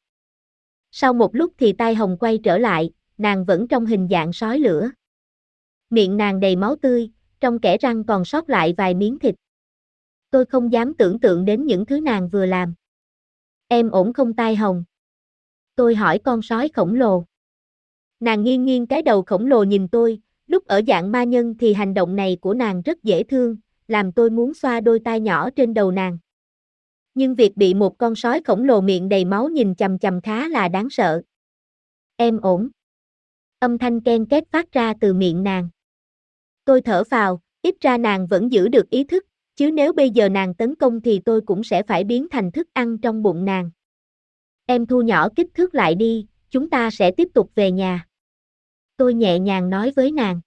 S1: Sau một lúc thì tai hồng quay trở lại, nàng vẫn trong hình dạng sói lửa. Miệng nàng đầy máu tươi, trong kẻ răng còn sót lại vài miếng thịt. Tôi không dám tưởng tượng đến những thứ nàng vừa làm. Em ổn không tai hồng? Tôi hỏi con sói khổng lồ. Nàng nghiêng nghiêng cái đầu khổng lồ nhìn tôi, lúc ở dạng ma nhân thì hành động này của nàng rất dễ thương, làm tôi muốn xoa đôi tai nhỏ trên đầu nàng. Nhưng việc bị một con sói khổng lồ miệng đầy máu nhìn chầm chầm khá là đáng sợ. Em ổn. Âm thanh ken két phát ra từ miệng nàng. Tôi thở vào, ít ra nàng vẫn giữ được ý thức, chứ nếu bây giờ nàng tấn công thì tôi cũng sẽ phải biến thành thức ăn trong bụng nàng. Em thu nhỏ kích thước lại đi, chúng ta sẽ tiếp tục về nhà. Tôi nhẹ nhàng nói với nàng.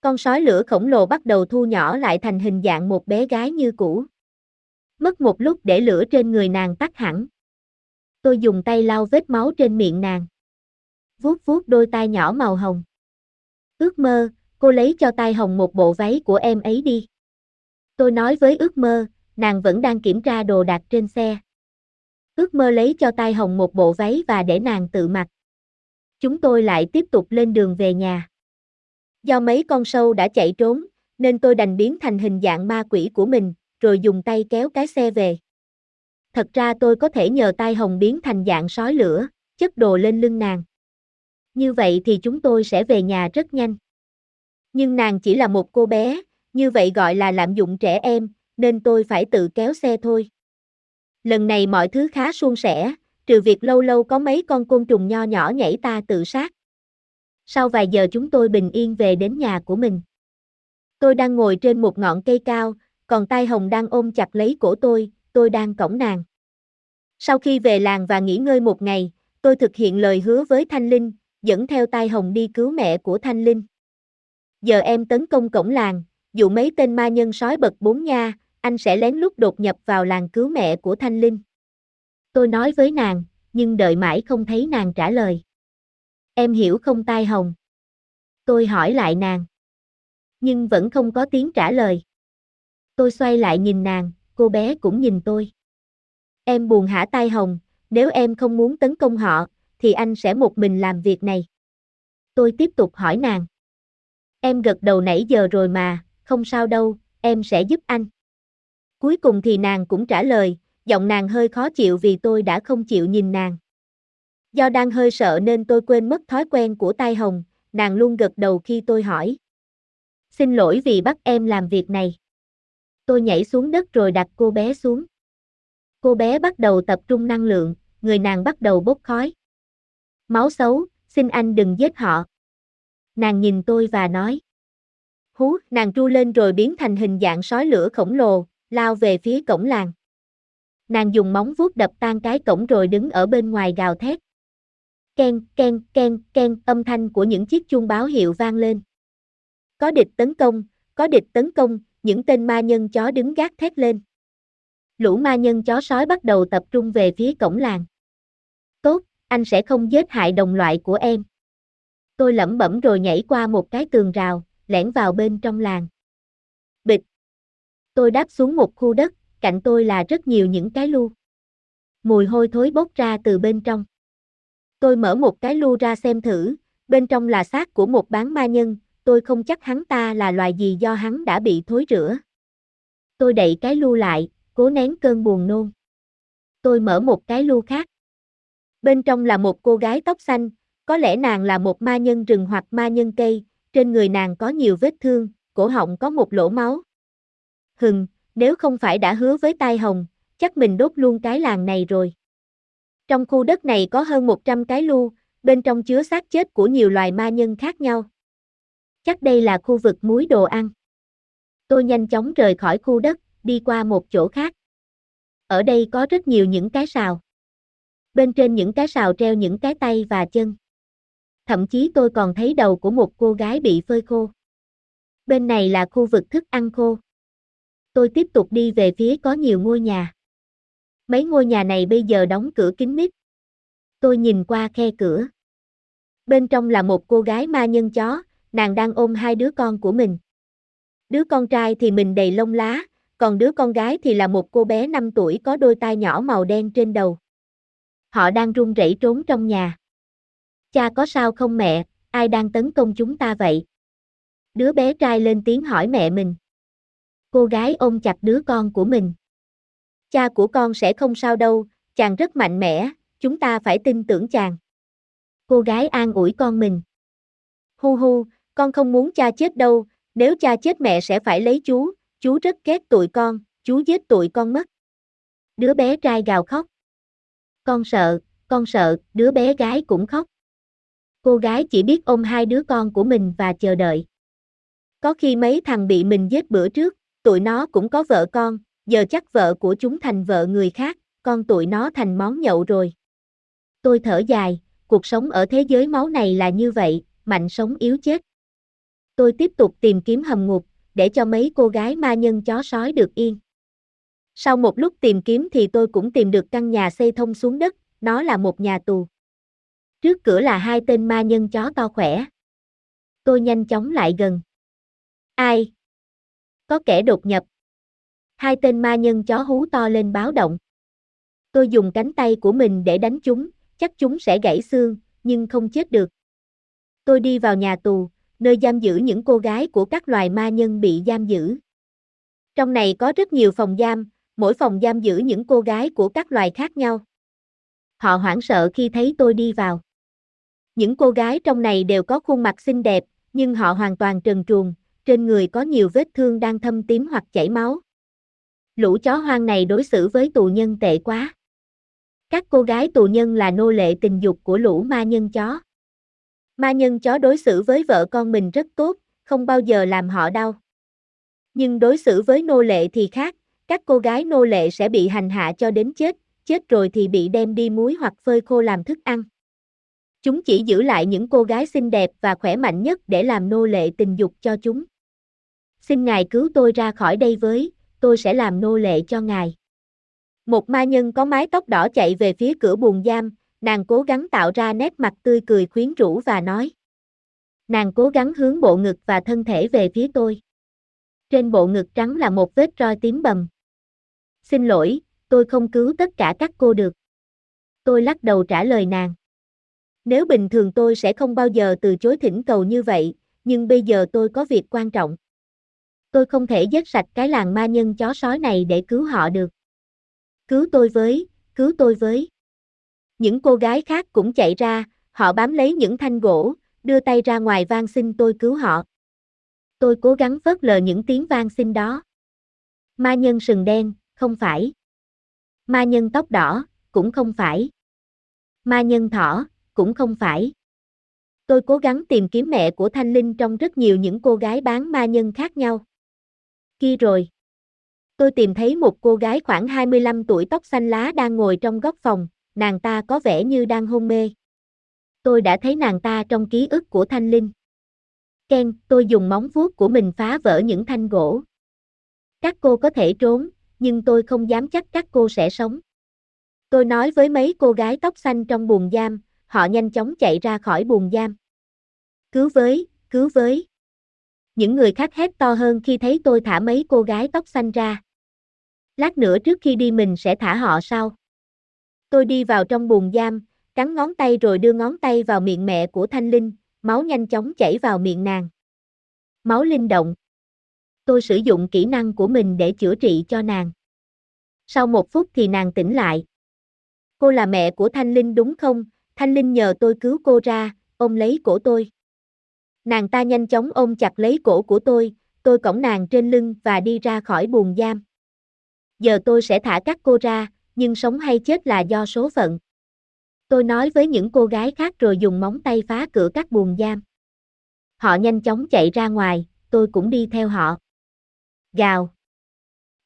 S1: Con sói lửa khổng lồ bắt đầu thu nhỏ lại thành hình dạng một bé gái như cũ. Mất một lúc để lửa trên người nàng tắt hẳn. Tôi dùng tay lau vết máu trên miệng nàng. Vuốt vuốt đôi tai nhỏ màu hồng. Ước mơ, cô lấy cho tai hồng một bộ váy của em ấy đi. Tôi nói với ước mơ, nàng vẫn đang kiểm tra đồ đạc trên xe. Ước mơ lấy cho tai hồng một bộ váy và để nàng tự mặc. Chúng tôi lại tiếp tục lên đường về nhà. Do mấy con sâu đã chạy trốn, nên tôi đành biến thành hình dạng ma quỷ của mình, rồi dùng tay kéo cái xe về. Thật ra tôi có thể nhờ tai hồng biến thành dạng sói lửa, chất đồ lên lưng nàng. Như vậy thì chúng tôi sẽ về nhà rất nhanh. Nhưng nàng chỉ là một cô bé, như vậy gọi là lạm dụng trẻ em, nên tôi phải tự kéo xe thôi. Lần này mọi thứ khá suôn sẻ, trừ việc lâu lâu có mấy con côn trùng nho nhỏ nhảy ta tự sát. Sau vài giờ chúng tôi bình yên về đến nhà của mình. Tôi đang ngồi trên một ngọn cây cao, còn tai hồng đang ôm chặt lấy cổ tôi, tôi đang cõng nàng. Sau khi về làng và nghỉ ngơi một ngày, tôi thực hiện lời hứa với Thanh Linh, dẫn theo tai hồng đi cứu mẹ của Thanh Linh. Giờ em tấn công cổng làng, dụ mấy tên ma nhân sói bật bốn nha, anh sẽ lén lút đột nhập vào làng cứu mẹ của Thanh Linh. Tôi nói với nàng, nhưng đợi mãi không thấy nàng trả lời. Em hiểu không tai hồng? Tôi hỏi lại nàng. Nhưng vẫn không có tiếng trả lời. Tôi xoay lại nhìn nàng, cô bé cũng nhìn tôi. Em buồn hả tai hồng, nếu em không muốn tấn công họ, thì anh sẽ một mình làm việc này. Tôi tiếp tục hỏi nàng. Em gật đầu nãy giờ rồi mà, không sao đâu, em sẽ giúp anh. Cuối cùng thì nàng cũng trả lời, giọng nàng hơi khó chịu vì tôi đã không chịu nhìn nàng. Do đang hơi sợ nên tôi quên mất thói quen của tai hồng, nàng luôn gật đầu khi tôi hỏi. Xin lỗi vì bắt em làm việc này. Tôi nhảy xuống đất rồi đặt cô bé xuống. Cô bé bắt đầu tập trung năng lượng, người nàng bắt đầu bốc khói. Máu xấu, xin anh đừng giết họ. Nàng nhìn tôi và nói. Hú, nàng tru lên rồi biến thành hình dạng sói lửa khổng lồ, lao về phía cổng làng. Nàng dùng móng vuốt đập tan cái cổng rồi đứng ở bên ngoài gào thét. Ken, ken, ken, ken, âm thanh của những chiếc chuông báo hiệu vang lên. Có địch tấn công, có địch tấn công, những tên ma nhân chó đứng gác thét lên. Lũ ma nhân chó sói bắt đầu tập trung về phía cổng làng. Tốt, anh sẽ không giết hại đồng loại của em. Tôi lẩm bẩm rồi nhảy qua một cái tường rào, lẻn vào bên trong làng. Bịch. Tôi đáp xuống một khu đất, cạnh tôi là rất nhiều những cái lu. Mùi hôi thối bốc ra từ bên trong. Tôi mở một cái lu ra xem thử, bên trong là xác của một bán ma nhân, tôi không chắc hắn ta là loài gì do hắn đã bị thối rữa. Tôi đậy cái lu lại, cố nén cơn buồn nôn. Tôi mở một cái lu khác. Bên trong là một cô gái tóc xanh, có lẽ nàng là một ma nhân rừng hoặc ma nhân cây, trên người nàng có nhiều vết thương, cổ họng có một lỗ máu. Hừng, nếu không phải đã hứa với tai hồng, chắc mình đốt luôn cái làng này rồi. Trong khu đất này có hơn 100 cái lu, bên trong chứa xác chết của nhiều loài ma nhân khác nhau. Chắc đây là khu vực muối đồ ăn. Tôi nhanh chóng rời khỏi khu đất, đi qua một chỗ khác. Ở đây có rất nhiều những cái sào. Bên trên những cái sào treo những cái tay và chân. Thậm chí tôi còn thấy đầu của một cô gái bị phơi khô. Bên này là khu vực thức ăn khô. Tôi tiếp tục đi về phía có nhiều ngôi nhà. Mấy ngôi nhà này bây giờ đóng cửa kín mít. Tôi nhìn qua khe cửa. Bên trong là một cô gái ma nhân chó, nàng đang ôm hai đứa con của mình. Đứa con trai thì mình đầy lông lá, còn đứa con gái thì là một cô bé 5 tuổi có đôi tai nhỏ màu đen trên đầu. Họ đang run rẩy trốn trong nhà. Cha có sao không mẹ, ai đang tấn công chúng ta vậy? Đứa bé trai lên tiếng hỏi mẹ mình. Cô gái ôm chặt đứa con của mình. Cha của con sẽ không sao đâu, chàng rất mạnh mẽ, chúng ta phải tin tưởng chàng. Cô gái an ủi con mình. Hu hu, con không muốn cha chết đâu, nếu cha chết mẹ sẽ phải lấy chú, chú rất ghét tụi con, chú giết tụi con mất. Đứa bé trai gào khóc. Con sợ, con sợ, đứa bé gái cũng khóc. Cô gái chỉ biết ôm hai đứa con của mình và chờ đợi. Có khi mấy thằng bị mình giết bữa trước, tụi nó cũng có vợ con, giờ chắc vợ của chúng thành vợ người khác, con tụi nó thành món nhậu rồi. Tôi thở dài, cuộc sống ở thế giới máu này là như vậy, mạnh sống yếu chết. Tôi tiếp tục tìm kiếm hầm ngục, để cho mấy cô gái ma nhân chó sói được yên. Sau một lúc tìm kiếm thì tôi cũng tìm được căn nhà xây thông xuống đất, nó là một nhà tù. Trước cửa là hai tên ma nhân chó to khỏe. Tôi nhanh chóng lại gần. Ai? Có kẻ đột nhập. Hai tên ma nhân chó hú to lên báo động. Tôi dùng cánh tay của mình để đánh chúng, chắc chúng sẽ gãy xương, nhưng không chết được. Tôi đi vào nhà tù, nơi giam giữ những cô gái của các loài ma nhân bị giam giữ. Trong này có rất nhiều phòng giam, mỗi phòng giam giữ những cô gái của các loài khác nhau. Họ hoảng sợ khi thấy tôi đi vào. Những cô gái trong này đều có khuôn mặt xinh đẹp, nhưng họ hoàn toàn trần truồng, trên người có nhiều vết thương đang thâm tím hoặc chảy máu. Lũ chó hoang này đối xử với tù nhân tệ quá. Các cô gái tù nhân là nô lệ tình dục của lũ ma nhân chó. Ma nhân chó đối xử với vợ con mình rất tốt, không bao giờ làm họ đau. Nhưng đối xử với nô lệ thì khác, các cô gái nô lệ sẽ bị hành hạ cho đến chết, chết rồi thì bị đem đi muối hoặc phơi khô làm thức ăn. Chúng chỉ giữ lại những cô gái xinh đẹp và khỏe mạnh nhất để làm nô lệ tình dục cho chúng. Xin ngài cứu tôi ra khỏi đây với, tôi sẽ làm nô lệ cho ngài. Một ma nhân có mái tóc đỏ chạy về phía cửa buồng giam, nàng cố gắng tạo ra nét mặt tươi cười khuyến rũ và nói. Nàng cố gắng hướng bộ ngực và thân thể về phía tôi. Trên bộ ngực trắng là một vết roi tím bầm. Xin lỗi, tôi không cứu tất cả các cô được. Tôi lắc đầu trả lời nàng. Nếu bình thường tôi sẽ không bao giờ từ chối thỉnh cầu như vậy, nhưng bây giờ tôi có việc quan trọng. Tôi không thể dứt sạch cái làng ma nhân chó sói này để cứu họ được. Cứu tôi với, cứu tôi với. Những cô gái khác cũng chạy ra, họ bám lấy những thanh gỗ, đưa tay ra ngoài van xin tôi cứu họ. Tôi cố gắng phớt lờ những tiếng van xin đó. Ma nhân sừng đen, không phải. Ma nhân tóc đỏ, cũng không phải. Ma nhân thỏ, cũng không phải. Tôi cố gắng tìm kiếm mẹ của Thanh Linh trong rất nhiều những cô gái bán ma nhân khác nhau. Kia rồi. Tôi tìm thấy một cô gái khoảng 25 tuổi tóc xanh lá đang ngồi trong góc phòng, nàng ta có vẻ như đang hôn mê. Tôi đã thấy nàng ta trong ký ức của Thanh Linh. Ken, tôi dùng móng vuốt của mình phá vỡ những thanh gỗ. Các cô có thể trốn, nhưng tôi không dám chắc các cô sẽ sống. Tôi nói với mấy cô gái tóc xanh trong buồng giam, họ nhanh chóng chạy ra khỏi buồng giam. Cứu với, cứu với. Những người khác hét to hơn khi thấy tôi thả mấy cô gái tóc xanh ra. Lát nữa trước khi đi mình sẽ thả họ sau. Tôi đi vào trong buồng giam, cắn ngón tay rồi đưa ngón tay vào miệng mẹ của Thanh Linh, máu nhanh chóng chảy vào miệng nàng. Máu linh động. Tôi sử dụng kỹ năng của mình để chữa trị cho nàng. Sau một phút thì nàng tỉnh lại. Cô là mẹ của Thanh Linh đúng không? Thanh Linh nhờ tôi cứu cô ra, ôm lấy cổ tôi. Nàng ta nhanh chóng ôm chặt lấy cổ của tôi, tôi cõng nàng trên lưng và đi ra khỏi buồng giam. Giờ tôi sẽ thả các cô ra, nhưng sống hay chết là do số phận. Tôi nói với những cô gái khác rồi dùng móng tay phá cửa các buồng giam. Họ nhanh chóng chạy ra ngoài, tôi cũng đi theo họ. Gào.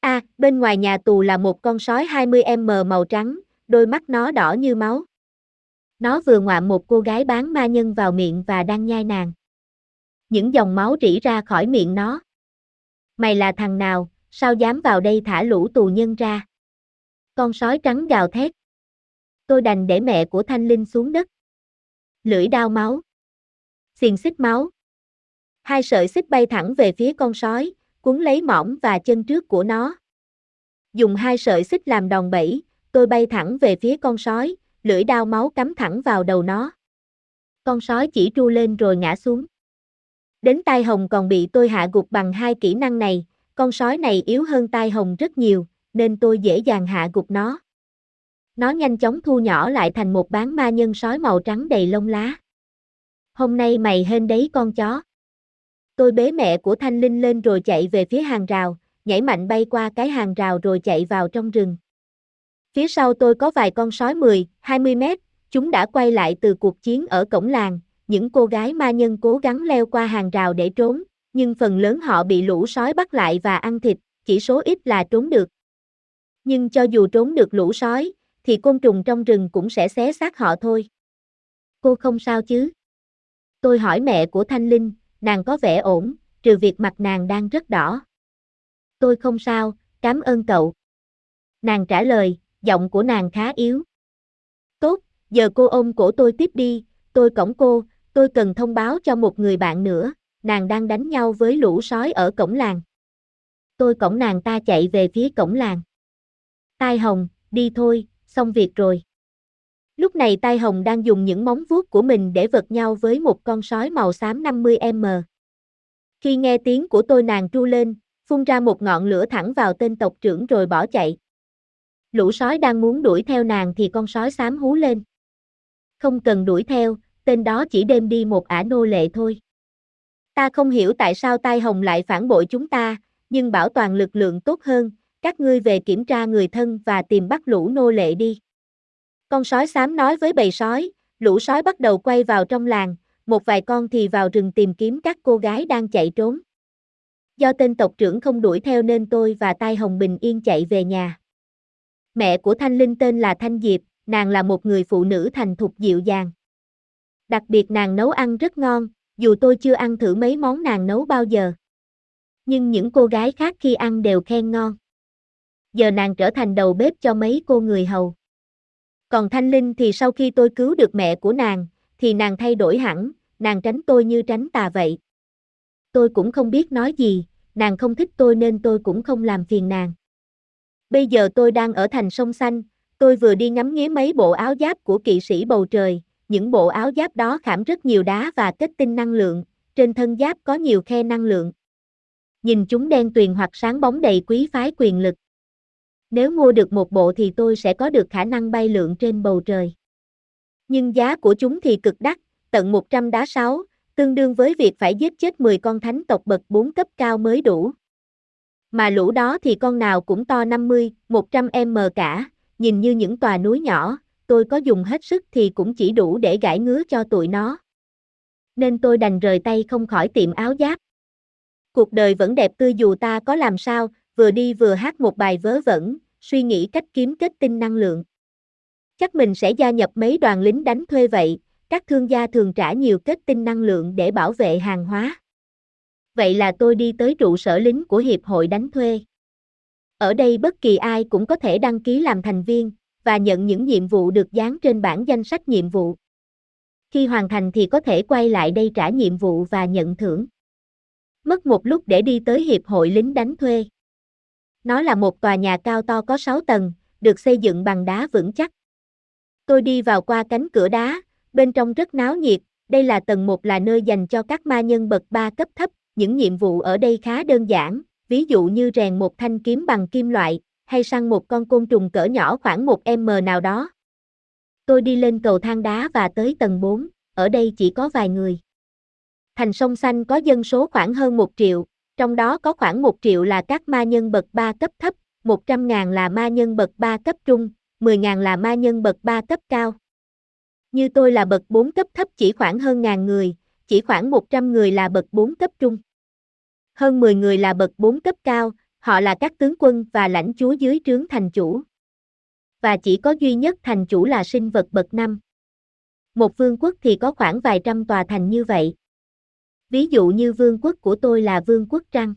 S1: A, à, bên ngoài nhà tù là một con sói 20m màu trắng, đôi mắt nó đỏ như máu. Nó vừa ngoạm một cô gái bán ma nhân vào miệng và đang nhai nàng. Những dòng máu rỉ ra khỏi miệng nó. Mày là thằng nào, sao dám vào đây thả lũ tù nhân ra? Con sói trắng gào thét. Tôi đành để mẹ của Thanh Linh xuống đất. Lưỡi đao máu. Xiền xích máu. Hai sợi xích bay thẳng về phía con sói, cuốn lấy mỏm và chân trước của nó. Dùng hai sợi xích làm đòn bẩy, tôi bay thẳng về phía con sói, lưỡi đao máu cắm thẳng vào đầu nó. Con sói chỉ tru lên rồi ngã xuống. Đến tai hồng còn bị tôi hạ gục bằng hai kỹ năng này, con sói này yếu hơn tai hồng rất nhiều, nên tôi dễ dàng hạ gục nó. Nó nhanh chóng thu nhỏ lại thành một bán ma nhân sói màu trắng đầy lông lá. Hôm nay mày hên đấy con chó. Tôi bế mẹ của Thanh Linh lên rồi chạy về phía hàng rào, nhảy mạnh bay qua cái hàng rào rồi chạy vào trong rừng. Phía sau tôi có vài con sói 10, 20 mét, chúng đã quay lại từ cuộc chiến ở cổng làng, những cô gái ma nhân cố gắng leo qua hàng rào để trốn, nhưng phần lớn họ bị lũ sói bắt lại và ăn thịt, chỉ số ít là trốn được. Nhưng cho dù trốn được lũ sói, thì côn trùng trong rừng cũng sẽ xé xác họ thôi. Cô không sao chứ? Tôi hỏi mẹ của Thanh Linh, nàng có vẻ ổn, trừ việc mặt nàng đang rất đỏ. Tôi không sao, cảm ơn cậu. Nàng trả lời, giọng của nàng khá yếu. Tốt, giờ cô ôm cổ tôi tiếp đi, tôi cổng cô, tôi cần thông báo cho một người bạn nữa, nàng đang đánh nhau với lũ sói ở cổng làng. Tôi cổng nàng ta chạy về phía cổng làng. Tai Hồng, đi thôi, xong việc rồi. Lúc này Tai Hồng đang dùng những móng vuốt của mình để vật nhau với một con sói màu xám 50m. Khi nghe tiếng của tôi nàng tru lên, phun ra một ngọn lửa thẳng vào tên tộc trưởng rồi bỏ chạy. Lũ sói đang muốn đuổi theo nàng thì con sói xám hú lên. Không cần đuổi theo, tên đó chỉ đem đi một ả nô lệ thôi. Ta không hiểu tại sao Tai Hồng lại phản bội chúng ta, nhưng bảo toàn lực lượng tốt hơn, các ngươi về kiểm tra người thân và tìm bắt lũ nô lệ đi. Con sói xám nói với bầy sói, lũ sói bắt đầu quay vào trong làng, một vài con thì vào rừng tìm kiếm các cô gái đang chạy trốn. Do tên tộc trưởng không đuổi theo nên tôi và Tai Hồng bình yên chạy về nhà. Mẹ của Thanh Linh tên là Thanh Diệp, nàng là một người phụ nữ thành thục dịu dàng. Đặc biệt nàng nấu ăn rất ngon, dù tôi chưa ăn thử mấy món nàng nấu bao giờ. Nhưng những cô gái khác khi ăn đều khen ngon. Giờ nàng trở thành đầu bếp cho mấy cô người hầu. Còn Thanh Linh thì sau khi tôi cứu được mẹ của nàng, thì nàng thay đổi hẳn, nàng tránh tôi như tránh tà vậy. Tôi cũng không biết nói gì, nàng không thích tôi nên tôi cũng không làm phiền nàng. Bây giờ tôi đang ở thành sông xanh, tôi vừa đi ngắm nghía mấy bộ áo giáp của kỵ sĩ bầu trời, những bộ áo giáp đó khảm rất nhiều đá và kết tinh năng lượng, trên thân giáp có nhiều khe năng lượng. Nhìn chúng đen tuyền hoặc sáng bóng đầy quý phái quyền lực. Nếu mua được một bộ thì tôi sẽ có được khả năng bay lượn trên bầu trời. Nhưng giá của chúng thì cực đắt, tận 100 đá 6, tương đương với việc phải giết chết 10 con thánh tộc bậc 4 cấp cao mới đủ. Mà lũ đó thì con nào cũng to 50, 100 m cả, nhìn như những tòa núi nhỏ, tôi có dùng hết sức thì cũng chỉ đủ để gãi ngứa cho tụi nó. Nên tôi đành rời tay không khỏi tiệm áo giáp. Cuộc đời vẫn đẹp tươi dù ta có làm sao, vừa đi vừa hát một bài vớ vẩn, suy nghĩ cách kiếm kết tinh năng lượng. Chắc mình sẽ gia nhập mấy đoàn lính đánh thuê vậy, các thương gia thường trả nhiều kết tinh năng lượng để bảo vệ hàng hóa. Vậy là tôi đi tới trụ sở lính của Hiệp hội đánh thuê. Ở đây bất kỳ ai cũng có thể đăng ký làm thành viên, và nhận những nhiệm vụ được dán trên bảng danh sách nhiệm vụ. Khi hoàn thành thì có thể quay lại đây trả nhiệm vụ và nhận thưởng. Mất một lúc để đi tới Hiệp hội lính đánh thuê. Nó là một tòa nhà cao to có 6 tầng, được xây dựng bằng đá vững chắc. Tôi đi vào qua cánh cửa đá, bên trong rất náo nhiệt, đây là tầng 1 là nơi dành cho các ma nhân bậc 3 cấp thấp, những nhiệm vụ ở đây khá đơn giản, ví dụ như rèn một thanh kiếm bằng kim loại, hay săn một con côn trùng cỡ nhỏ khoảng 1m nào đó. Tôi đi lên cầu thang đá và tới tầng 4, ở đây chỉ có vài người. Thành sông xanh có dân số khoảng hơn 1 triệu, trong đó có khoảng 1 triệu là các ma nhân bậc 3 cấp thấp, 100.000 là ma nhân bậc 3 cấp trung, 10.000 là ma nhân bậc 3 cấp cao. Như tôi là bậc 4 cấp thấp chỉ khoảng hơn ngàn người, chỉ khoảng 100 người là bậc 4 cấp trung. Hơn 10 người là bậc 4 cấp cao, họ là các tướng quân và lãnh chúa dưới trướng thành chủ. Và chỉ có duy nhất thành chủ là sinh vật bậc 5. Một vương quốc thì có khoảng vài trăm tòa thành như vậy. Ví dụ như vương quốc của tôi là vương quốc Trăng.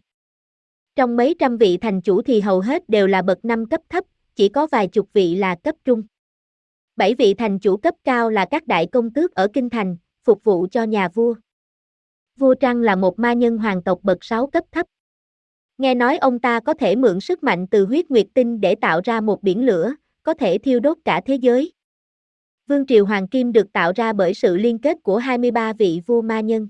S1: Trong mấy trăm vị thành chủ thì hầu hết đều là bậc 5 cấp thấp, chỉ có vài chục vị là cấp trung. Bảy vị thành chủ cấp cao là các đại công tước ở kinh thành, phục vụ cho nhà vua. Vua Trăng là một ma nhân hoàng tộc bậc 6 cấp thấp. Nghe nói ông ta có thể mượn sức mạnh từ huyết nguyệt tinh để tạo ra một biển lửa, có thể thiêu đốt cả thế giới. Vương triều Hoàng Kim được tạo ra bởi sự liên kết của 23 vị vua ma nhân.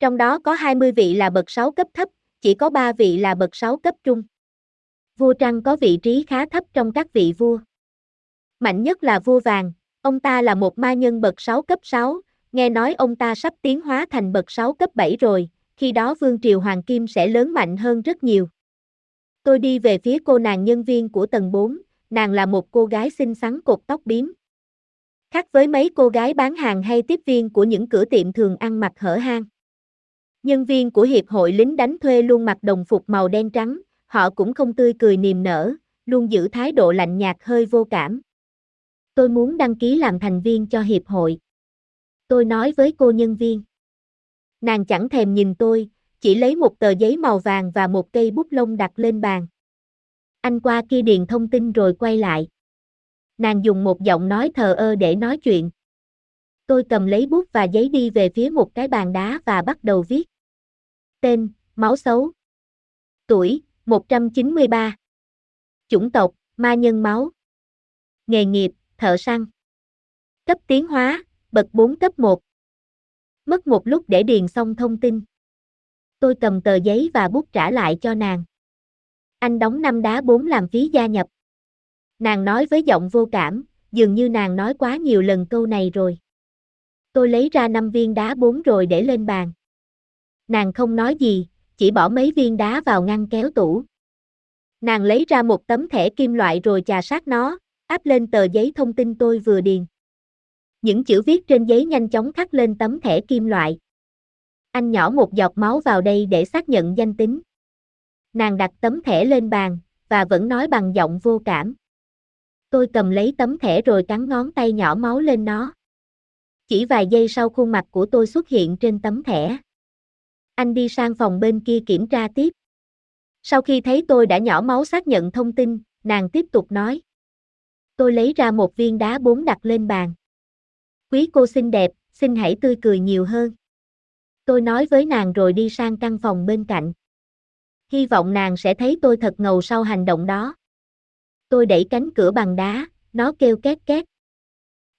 S1: Trong đó có 20 vị là bậc 6 cấp thấp, chỉ có 3 vị là bậc 6 cấp trung. Vua Trăng có vị trí khá thấp trong các vị vua. Mạnh nhất là vua vàng, ông ta là một ma nhân bậc 6 cấp 6, nghe nói ông ta sắp tiến hóa thành bậc 6 cấp 7 rồi, khi đó vương triều hoàng kim sẽ lớn mạnh hơn rất nhiều. Tôi đi về phía cô nàng nhân viên của tầng 4, nàng là một cô gái xinh xắn cột tóc bím. Khác với mấy cô gái bán hàng hay tiếp viên của những cửa tiệm thường ăn mặc hở hang. Nhân viên của Hiệp hội lính đánh thuê luôn mặc đồng phục màu đen trắng, họ cũng không tươi cười niềm nở, luôn giữ thái độ lạnh nhạt hơi vô cảm. Tôi muốn đăng ký làm thành viên cho Hiệp hội. Tôi nói với cô nhân viên. Nàng chẳng thèm nhìn tôi, chỉ lấy một tờ giấy màu vàng và một cây bút lông đặt lên bàn. Anh qua kia điền thông tin rồi quay lại. Nàng dùng một giọng nói thờ ơ để nói chuyện. Tôi cầm lấy bút và giấy đi về phía một cái bàn đá và bắt đầu viết. Tên, máu xấu. Tuổi, 193. Chủng tộc, ma nhân máu. Nghề nghiệp, thợ săn. Cấp tiến hóa, bậc 4 cấp 1. Mất một lúc để điền xong thông tin. Tôi cầm tờ giấy và bút trả lại cho nàng. Anh đóng năm đá 4 làm phí gia nhập. Nàng nói với giọng vô cảm, dường như nàng nói quá nhiều lần câu này rồi. Tôi lấy ra 5 viên đá 4 rồi để lên bàn. Nàng không nói gì, chỉ bỏ mấy viên đá vào ngăn kéo tủ. Nàng lấy ra một tấm thẻ kim loại rồi chà sát nó, áp lên tờ giấy thông tin tôi vừa điền. Những chữ viết trên giấy nhanh chóng khắc lên tấm thẻ kim loại. Anh nhỏ một giọt máu vào đây để xác nhận danh tính. Nàng đặt tấm thẻ lên bàn, và vẫn nói bằng giọng vô cảm. Tôi cầm lấy tấm thẻ rồi cắn ngón tay nhỏ máu lên nó. Chỉ vài giây sau khuôn mặt của tôi xuất hiện trên tấm thẻ. Anh đi sang phòng bên kia kiểm tra tiếp. Sau khi thấy tôi đã nhỏ máu xác nhận thông tin, nàng tiếp tục nói. Tôi lấy ra một viên đá bốn đặt lên bàn. Quý cô xinh đẹp, xin hãy tươi cười nhiều hơn. Tôi nói với nàng rồi đi sang căn phòng bên cạnh. Hy vọng nàng sẽ thấy tôi thật ngầu sau hành động đó. Tôi đẩy cánh cửa bằng đá, nó kêu két két.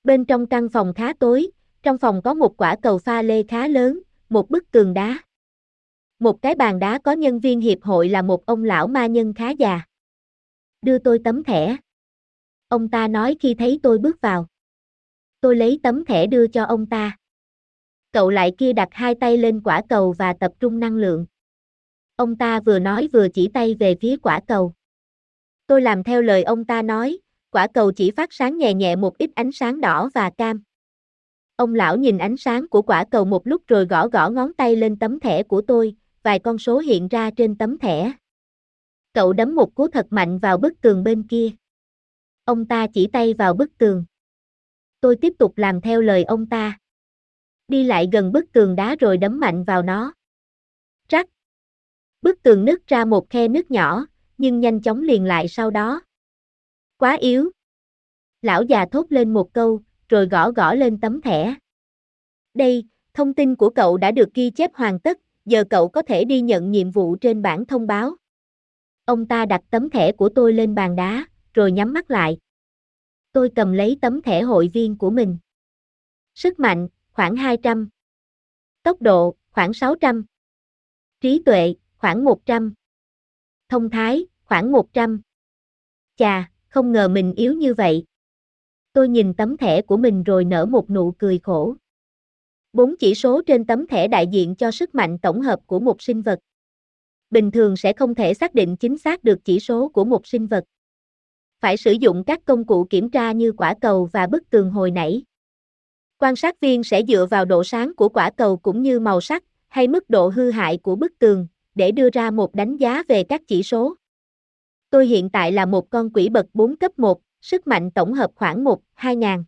S1: Bên trong căn phòng khá tối, trong phòng có một quả cầu pha lê khá lớn, một bức tường đá. Một cái bàn đá có nhân viên hiệp hội là một ông lão ma nhân khá già. Đưa tôi tấm thẻ. Ông ta nói khi thấy tôi bước vào. Tôi lấy tấm thẻ đưa cho ông ta. Cậu lại kia đặt hai tay lên quả cầu và tập trung năng lượng. Ông ta vừa nói vừa chỉ tay về phía quả cầu. Tôi làm theo lời ông ta nói, quả cầu chỉ phát sáng nhẹ nhẹ một ít ánh sáng đỏ và cam. Ông lão nhìn ánh sáng của quả cầu một lúc rồi gõ gõ ngón tay lên tấm thẻ của tôi, vài con số hiện ra trên tấm thẻ. Cậu đấm một cú thật mạnh vào bức tường bên kia. Ông ta chỉ tay vào bức tường. Tôi tiếp tục làm theo lời ông ta. Đi lại gần bức tường đá rồi đấm mạnh vào nó. Rắc. Bức tường nứt ra một khe nứt nhỏ, nhưng nhanh chóng liền lại sau đó. Quá yếu. Lão già thốt lên một câu, rồi gõ gõ lên tấm thẻ. Đây, thông tin của cậu đã được ghi chép hoàn tất, giờ cậu có thể đi nhận nhiệm vụ trên bảng thông báo. Ông ta đặt tấm thẻ của tôi lên bàn đá, rồi nhắm mắt lại. Tôi cầm lấy tấm thẻ hội viên của mình. Sức mạnh, khoảng 200. Tốc độ, khoảng 600. Trí tuệ, khoảng 100. Thông thái, khoảng 100. Chà, không ngờ mình yếu như vậy. Tôi nhìn tấm thẻ của mình rồi nở một nụ cười khổ. Bốn chỉ số trên tấm thẻ đại diện cho sức mạnh tổng hợp của một sinh vật. Bình thường sẽ không thể xác định chính xác được chỉ số của một sinh vật. Phải sử dụng các công cụ kiểm tra như quả cầu và bức tường hồi nãy. Quan sát viên sẽ dựa vào độ sáng của quả cầu cũng như màu sắc hay mức độ hư hại của bức tường để đưa ra một đánh giá về các chỉ số. Tôi hiện tại là một con quỷ bậc 4 cấp 1, sức mạnh tổng hợp khoảng 1, 2 ngàn.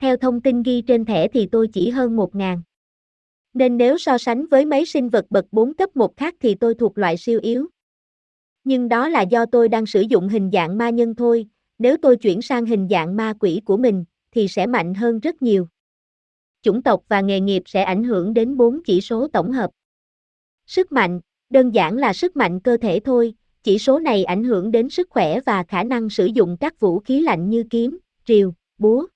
S1: Theo thông tin ghi trên thẻ thì tôi chỉ hơn 1 ngàn. Nên nếu so sánh với mấy sinh vật bậc 4 cấp 1 khác thì tôi thuộc loại siêu yếu. Nhưng đó là do tôi đang sử dụng hình dạng ma nhân thôi, nếu tôi chuyển sang hình dạng ma quỷ của mình, thì sẽ mạnh hơn rất nhiều. Chủng tộc và nghề nghiệp sẽ ảnh hưởng đến 4 chỉ số tổng hợp. Sức mạnh, đơn giản là sức mạnh cơ thể thôi, chỉ số này ảnh hưởng đến sức khỏe và khả năng sử dụng các vũ khí lạnh như kiếm, rìu, búa.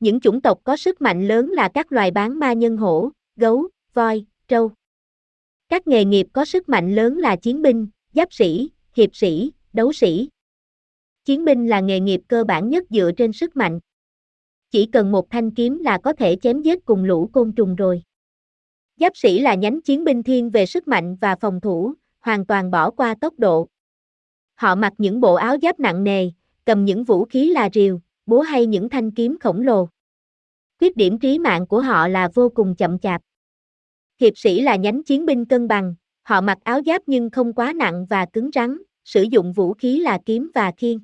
S1: Những chủng tộc có sức mạnh lớn là các loài bán ma nhân hổ, gấu, voi, trâu. Các nghề nghiệp có sức mạnh lớn là chiến binh, giáp sĩ, hiệp sĩ, đấu sĩ. Chiến binh là nghề nghiệp cơ bản nhất dựa trên sức mạnh. Chỉ cần một thanh kiếm là có thể chém giết cùng lũ côn trùng rồi. Giáp sĩ là nhánh chiến binh thiên về sức mạnh và phòng thủ, hoàn toàn bỏ qua tốc độ. Họ mặc những bộ áo giáp nặng nề, cầm những vũ khí là rìu, búa hay những thanh kiếm khổng lồ. Khuyết điểm trí mạng của họ là vô cùng chậm chạp. Hiệp sĩ là nhánh chiến binh cân bằng, họ mặc áo giáp nhưng không quá nặng và cứng rắn, sử dụng vũ khí là kiếm và khiên.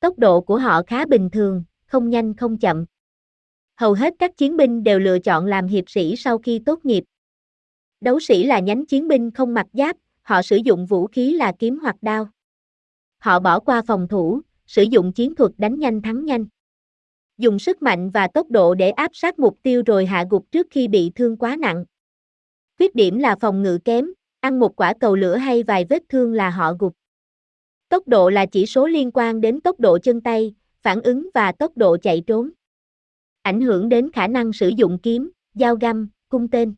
S1: Tốc độ của họ khá bình thường, không nhanh không chậm. Hầu hết các chiến binh đều lựa chọn làm hiệp sĩ sau khi tốt nghiệp. Đấu sĩ là nhánh chiến binh không mặc giáp, họ sử dụng vũ khí là kiếm hoặc đao. Họ bỏ qua phòng thủ, sử dụng chiến thuật đánh nhanh thắng nhanh. Dùng sức mạnh và tốc độ để áp sát mục tiêu rồi hạ gục trước khi bị thương quá nặng. Khuyết điểm là phòng ngự kém, ăn một quả cầu lửa hay vài vết thương là họ gục. Tốc độ là chỉ số liên quan đến tốc độ chân tay, phản ứng và tốc độ chạy trốn. Ảnh hưởng đến khả năng sử dụng kiếm, dao găm, cung tên.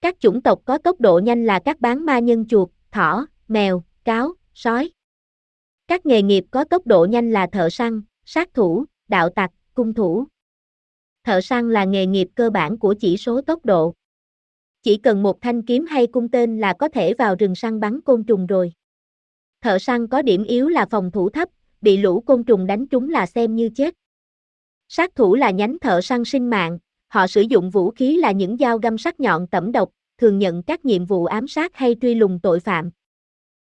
S1: Các chủng tộc có tốc độ nhanh là các bán ma nhân chuột, thỏ, mèo, cáo, sói. Các nghề nghiệp có tốc độ nhanh là thợ săn, sát thủ, đạo tặc, cung thủ. Thợ săn là nghề nghiệp cơ bản của chỉ số tốc độ. Chỉ cần một thanh kiếm hay cung tên là có thể vào rừng săn bắn côn trùng rồi. Thợ săn có điểm yếu là phòng thủ thấp, bị lũ côn trùng đánh trúng là xem như chết. Sát thủ là nhánh thợ săn sinh mạng, họ sử dụng vũ khí là những dao găm sắc nhọn tẩm độc, thường nhận các nhiệm vụ ám sát hay truy lùng tội phạm.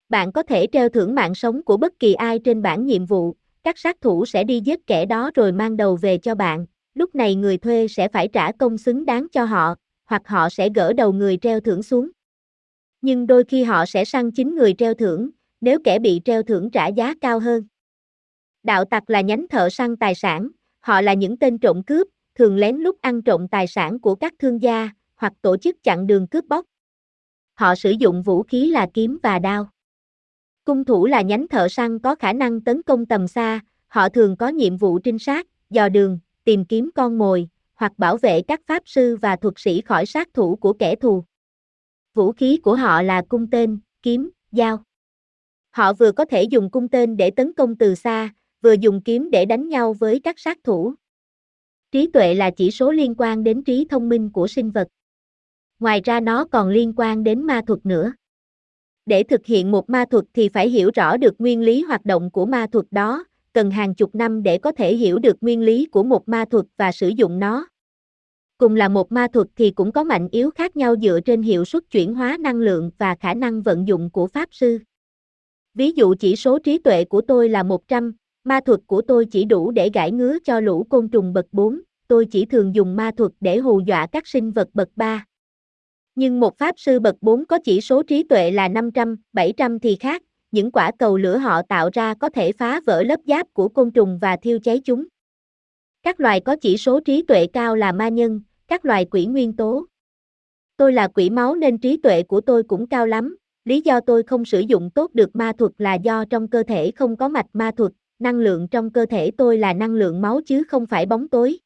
S1: Bạn có thể treo thưởng mạng sống của bất kỳ ai trên bảng nhiệm vụ, các sát thủ sẽ đi giết kẻ đó rồi mang đầu về cho bạn, lúc này người thuê sẽ phải trả công xứng đáng cho họ, hoặc họ sẽ gỡ đầu người treo thưởng xuống. Nhưng đôi khi họ sẽ săn chính người treo thưởng, nếu kẻ bị treo thưởng trả giá cao hơn. Đạo tặc là nhánh thợ săn tài sản, họ là những tên trộm cướp, thường lén lút ăn trộm tài sản của các thương gia, hoặc tổ chức chặn đường cướp bóc. Họ sử dụng vũ khí là kiếm và đao. Cung thủ là nhánh thợ săn có khả năng tấn công tầm xa, họ thường có nhiệm vụ trinh sát, dò đường, tìm kiếm con mồi, hoặc bảo vệ các pháp sư và thuật sĩ khỏi sát thủ của kẻ thù. Vũ khí của họ là cung tên, kiếm, dao. Họ vừa có thể dùng cung tên để tấn công từ xa, vừa dùng kiếm để đánh nhau với các sát thủ. Trí tuệ là chỉ số liên quan đến trí thông minh của sinh vật. Ngoài ra nó còn liên quan đến ma thuật nữa. Để thực hiện một ma thuật thì phải hiểu rõ được nguyên lý hoạt động của ma thuật đó, cần hàng chục năm để có thể hiểu được nguyên lý của một ma thuật và sử dụng nó. Cùng là một ma thuật thì cũng có mạnh yếu khác nhau dựa trên hiệu suất chuyển hóa năng lượng và khả năng vận dụng của pháp sư. Ví dụ chỉ số trí tuệ của tôi là 100, ma thuật của tôi chỉ đủ để gãi ngứa cho lũ côn trùng bậc 4, tôi chỉ thường dùng ma thuật để hù dọa các sinh vật bậc 3. Nhưng một pháp sư bậc 4 có chỉ số trí tuệ là 500, 700 thì khác, những quả cầu lửa họ tạo ra có thể phá vỡ lớp giáp của côn trùng và thiêu cháy chúng. Các loài có chỉ số trí tuệ cao là ma nhân, các loài quỷ nguyên tố. Tôi là quỷ máu nên trí tuệ của tôi cũng cao lắm, lý do tôi không sử dụng tốt được ma thuật là do trong cơ thể không có mạch ma thuật, năng lượng trong cơ thể tôi là năng lượng máu chứ không phải bóng tối.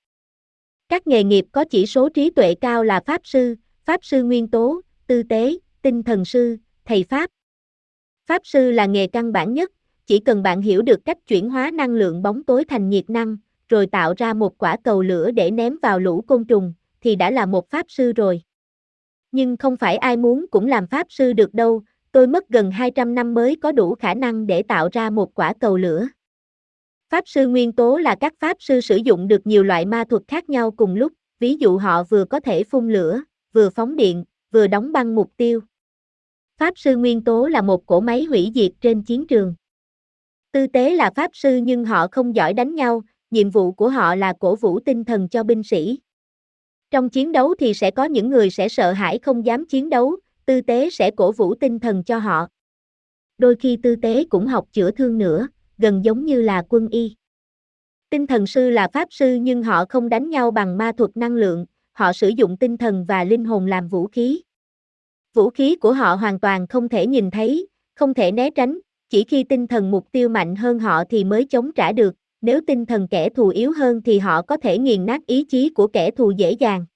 S1: Các nghề nghiệp có chỉ số trí tuệ cao là pháp sư, pháp sư nguyên tố, tư tế, tinh thần sư, thầy pháp. Pháp sư là nghề căn bản nhất, chỉ cần bạn hiểu được cách chuyển hóa năng lượng bóng tối thành nhiệt năng, rồi tạo ra một quả cầu lửa để ném vào lũ côn trùng, thì đã là một pháp sư rồi. Nhưng không phải ai muốn cũng làm pháp sư được đâu, tôi mất gần 200 năm mới có đủ khả năng để tạo ra một quả cầu lửa. Pháp sư nguyên tố là các pháp sư sử dụng được nhiều loại ma thuật khác nhau cùng lúc, ví dụ họ vừa có thể phun lửa, vừa phóng điện, vừa đóng băng mục tiêu. Pháp sư nguyên tố là một cỗ máy hủy diệt trên chiến trường. Tư tế là pháp sư nhưng họ không giỏi đánh nhau, nhiệm vụ của họ là cổ vũ tinh thần cho binh sĩ. Trong chiến đấu thì sẽ có những người sẽ sợ hãi không dám chiến đấu, tư tế sẽ cổ vũ tinh thần cho họ. Đôi khi tư tế cũng học chữa thương nữa, gần giống như là quân y. Tinh thần sư là pháp sư nhưng họ không đánh nhau bằng ma thuật năng lượng, họ sử dụng tinh thần và linh hồn làm vũ khí. Vũ khí của họ hoàn toàn không thể nhìn thấy, không thể né tránh, chỉ khi tinh thần mục tiêu mạnh hơn họ thì mới chống trả được, nếu tinh thần kẻ thù yếu hơn thì họ có thể nghiền nát ý chí của kẻ thù dễ dàng.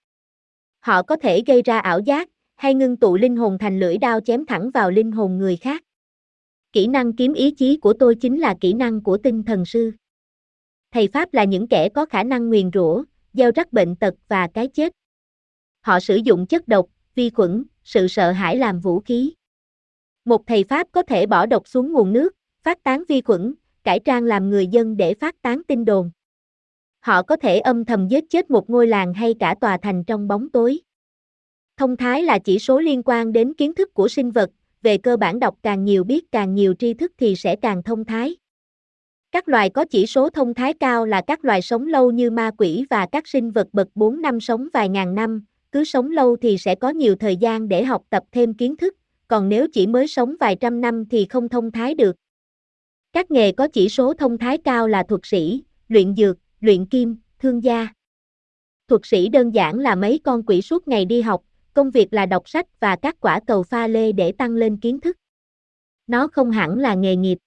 S1: Họ có thể gây ra ảo giác, hay ngưng tụ linh hồn thành lưỡi đao chém thẳng vào linh hồn người khác. Kỹ năng kiếm ý chí của tôi chính là kỹ năng của tinh thần sư. Thầy Pháp là những kẻ có khả năng nguyền rủa, gieo rắc bệnh tật và cái chết. Họ sử dụng chất độc, vi khuẩn, sự sợ hãi làm vũ khí. Một thầy Pháp có thể bỏ độc xuống nguồn nước, phát tán vi khuẩn, cải trang làm người dân để phát tán tin đồn. Họ có thể âm thầm giết chết một ngôi làng hay cả tòa thành trong bóng tối. Thông thái là chỉ số liên quan đến kiến thức của sinh vật, về cơ bản đọc càng nhiều biết càng nhiều tri thức thì sẽ càng thông thái. Các loài có chỉ số thông thái cao là các loài sống lâu như ma quỷ và các sinh vật bậc 4 năm sống vài ngàn năm, cứ sống lâu thì sẽ có nhiều thời gian để học tập thêm kiến thức, còn nếu chỉ mới sống vài trăm năm thì không thông thái được. Các nghề có chỉ số thông thái cao là thuật sĩ, luyện dược, luyện kim, thương gia. Thuật sĩ đơn giản là mấy con quỷ suốt ngày đi học, công việc là đọc sách và các quả cầu pha lê để tăng lên kiến thức. Nó không hẳn là nghề nghiệp.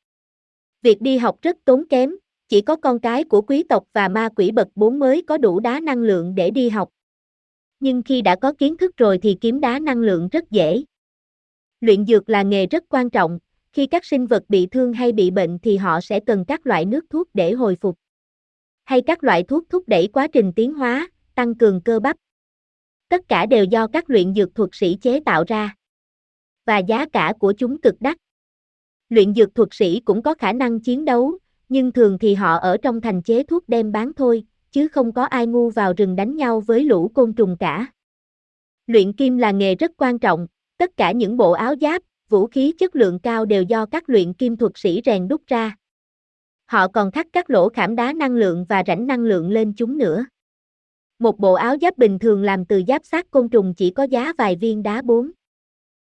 S1: Việc đi học rất tốn kém, chỉ có con cái của quý tộc và ma quỷ bậc 4 mới có đủ đá năng lượng để đi học. Nhưng khi đã có kiến thức rồi thì kiếm đá năng lượng rất dễ. Luyện dược là nghề rất quan trọng, khi các sinh vật bị thương hay bị bệnh thì họ sẽ cần các loại nước thuốc để hồi phục. Hay các loại thuốc thúc đẩy quá trình tiến hóa, tăng cường cơ bắp. Tất cả đều do các luyện dược thuật sĩ chế tạo ra. Và giá cả của chúng cực đắt. Luyện dược thuật sĩ cũng có khả năng chiến đấu, nhưng thường thì họ ở trong thành chế thuốc đem bán thôi, chứ không có ai ngu vào rừng đánh nhau với lũ côn trùng cả. Luyện kim là nghề rất quan trọng, tất cả những bộ áo giáp, vũ khí chất lượng cao đều do các luyện kim thuật sĩ rèn đúc ra. Họ còn thắt các lỗ khảm đá năng lượng và rãnh năng lượng lên chúng nữa. Một bộ áo giáp bình thường làm từ giáp sát côn trùng chỉ có giá vài viên đá 4.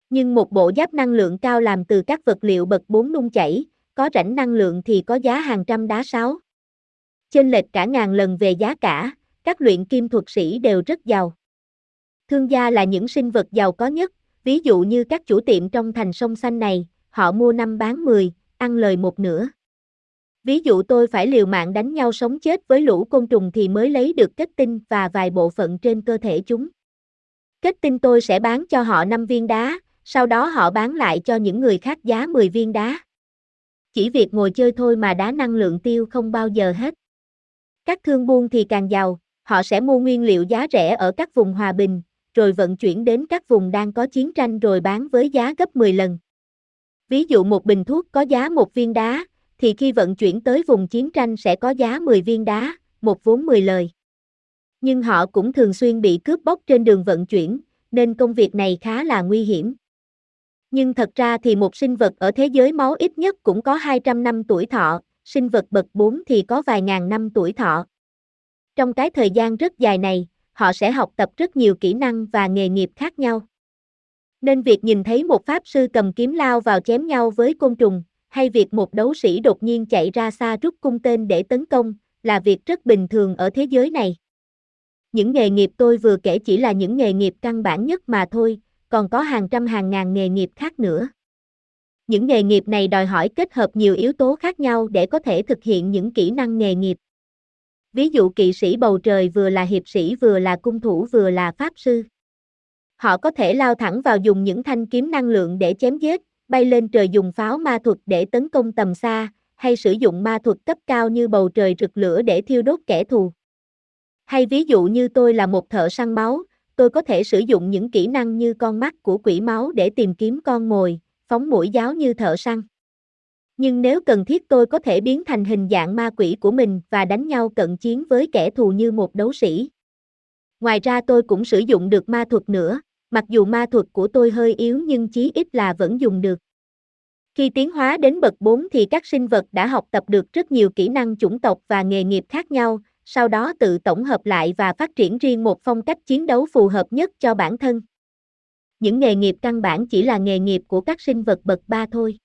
S1: Nhưng một bộ giáp năng lượng cao làm từ các vật liệu bậc 4 nung chảy, có rãnh năng lượng thì có giá hàng trăm đá 6. Chênh lệch cả ngàn lần về giá cả, các luyện kim thuật sĩ đều rất giàu. Thương gia là những sinh vật giàu có nhất, ví dụ như các chủ tiệm trong thành sông xanh này, họ mua năm bán 10, ăn lời một nửa. Ví dụ tôi phải liều mạng đánh nhau sống chết với lũ côn trùng thì mới lấy được kết tinh và vài bộ phận trên cơ thể chúng. Kết tinh tôi sẽ bán cho họ 5 viên đá, sau đó họ bán lại cho những người khác giá 10 viên đá. Chỉ việc ngồi chơi thôi mà đá năng lượng tiêu không bao giờ hết. Các thương buôn thì càng giàu, họ sẽ mua nguyên liệu giá rẻ ở các vùng hòa bình, rồi vận chuyển đến các vùng đang có chiến tranh rồi bán với giá gấp 10 lần. Ví dụ một bình thuốc có giá một viên đá, thì khi vận chuyển tới vùng chiến tranh sẽ có giá 10 viên đá, một vốn 10 lời. Nhưng họ cũng thường xuyên bị cướp bóc trên đường vận chuyển, nên công việc này khá là nguy hiểm. Nhưng thật ra thì một sinh vật ở thế giới máu ít nhất cũng có 200 năm tuổi thọ, sinh vật bậc 4 thì có vài ngàn năm tuổi thọ. Trong cái thời gian rất dài này, họ sẽ học tập rất nhiều kỹ năng và nghề nghiệp khác nhau. Nên việc nhìn thấy một pháp sư cầm kiếm lao vào chém nhau với côn trùng, hay việc một đấu sĩ đột nhiên chạy ra xa rút cung tên để tấn công, là việc rất bình thường ở thế giới này. Những nghề nghiệp tôi vừa kể chỉ là những nghề nghiệp căn bản nhất mà thôi, còn có hàng trăm hàng ngàn nghề nghiệp khác nữa. Những nghề nghiệp này đòi hỏi kết hợp nhiều yếu tố khác nhau để có thể thực hiện những kỹ năng nghề nghiệp. Ví dụ kỵ sĩ bầu trời vừa là hiệp sĩ vừa là cung thủ vừa là pháp sư. Họ có thể lao thẳng vào dùng những thanh kiếm năng lượng để chém giết, bay lên trời dùng pháo ma thuật để tấn công tầm xa, hay sử dụng ma thuật cấp cao như bầu trời rực lửa để thiêu đốt kẻ thù. Hay ví dụ như tôi là một thợ săn máu, tôi có thể sử dụng những kỹ năng như con mắt của quỷ máu để tìm kiếm con mồi, phóng mũi giáo như thợ săn. Nhưng nếu cần thiết tôi có thể biến thành hình dạng ma quỷ của mình và đánh nhau cận chiến với kẻ thù như một đấu sĩ. Ngoài ra tôi cũng sử dụng được ma thuật nữa, mặc dù ma thuật của tôi hơi yếu nhưng chí ít là vẫn dùng được. Khi tiến hóa đến bậc 4 thì các sinh vật đã học tập được rất nhiều kỹ năng chủng tộc và nghề nghiệp khác nhau, sau đó tự tổng hợp lại và phát triển riêng một phong cách chiến đấu phù hợp nhất cho bản thân. Những nghề nghiệp căn bản chỉ là nghề nghiệp của các sinh vật bậc 3 thôi.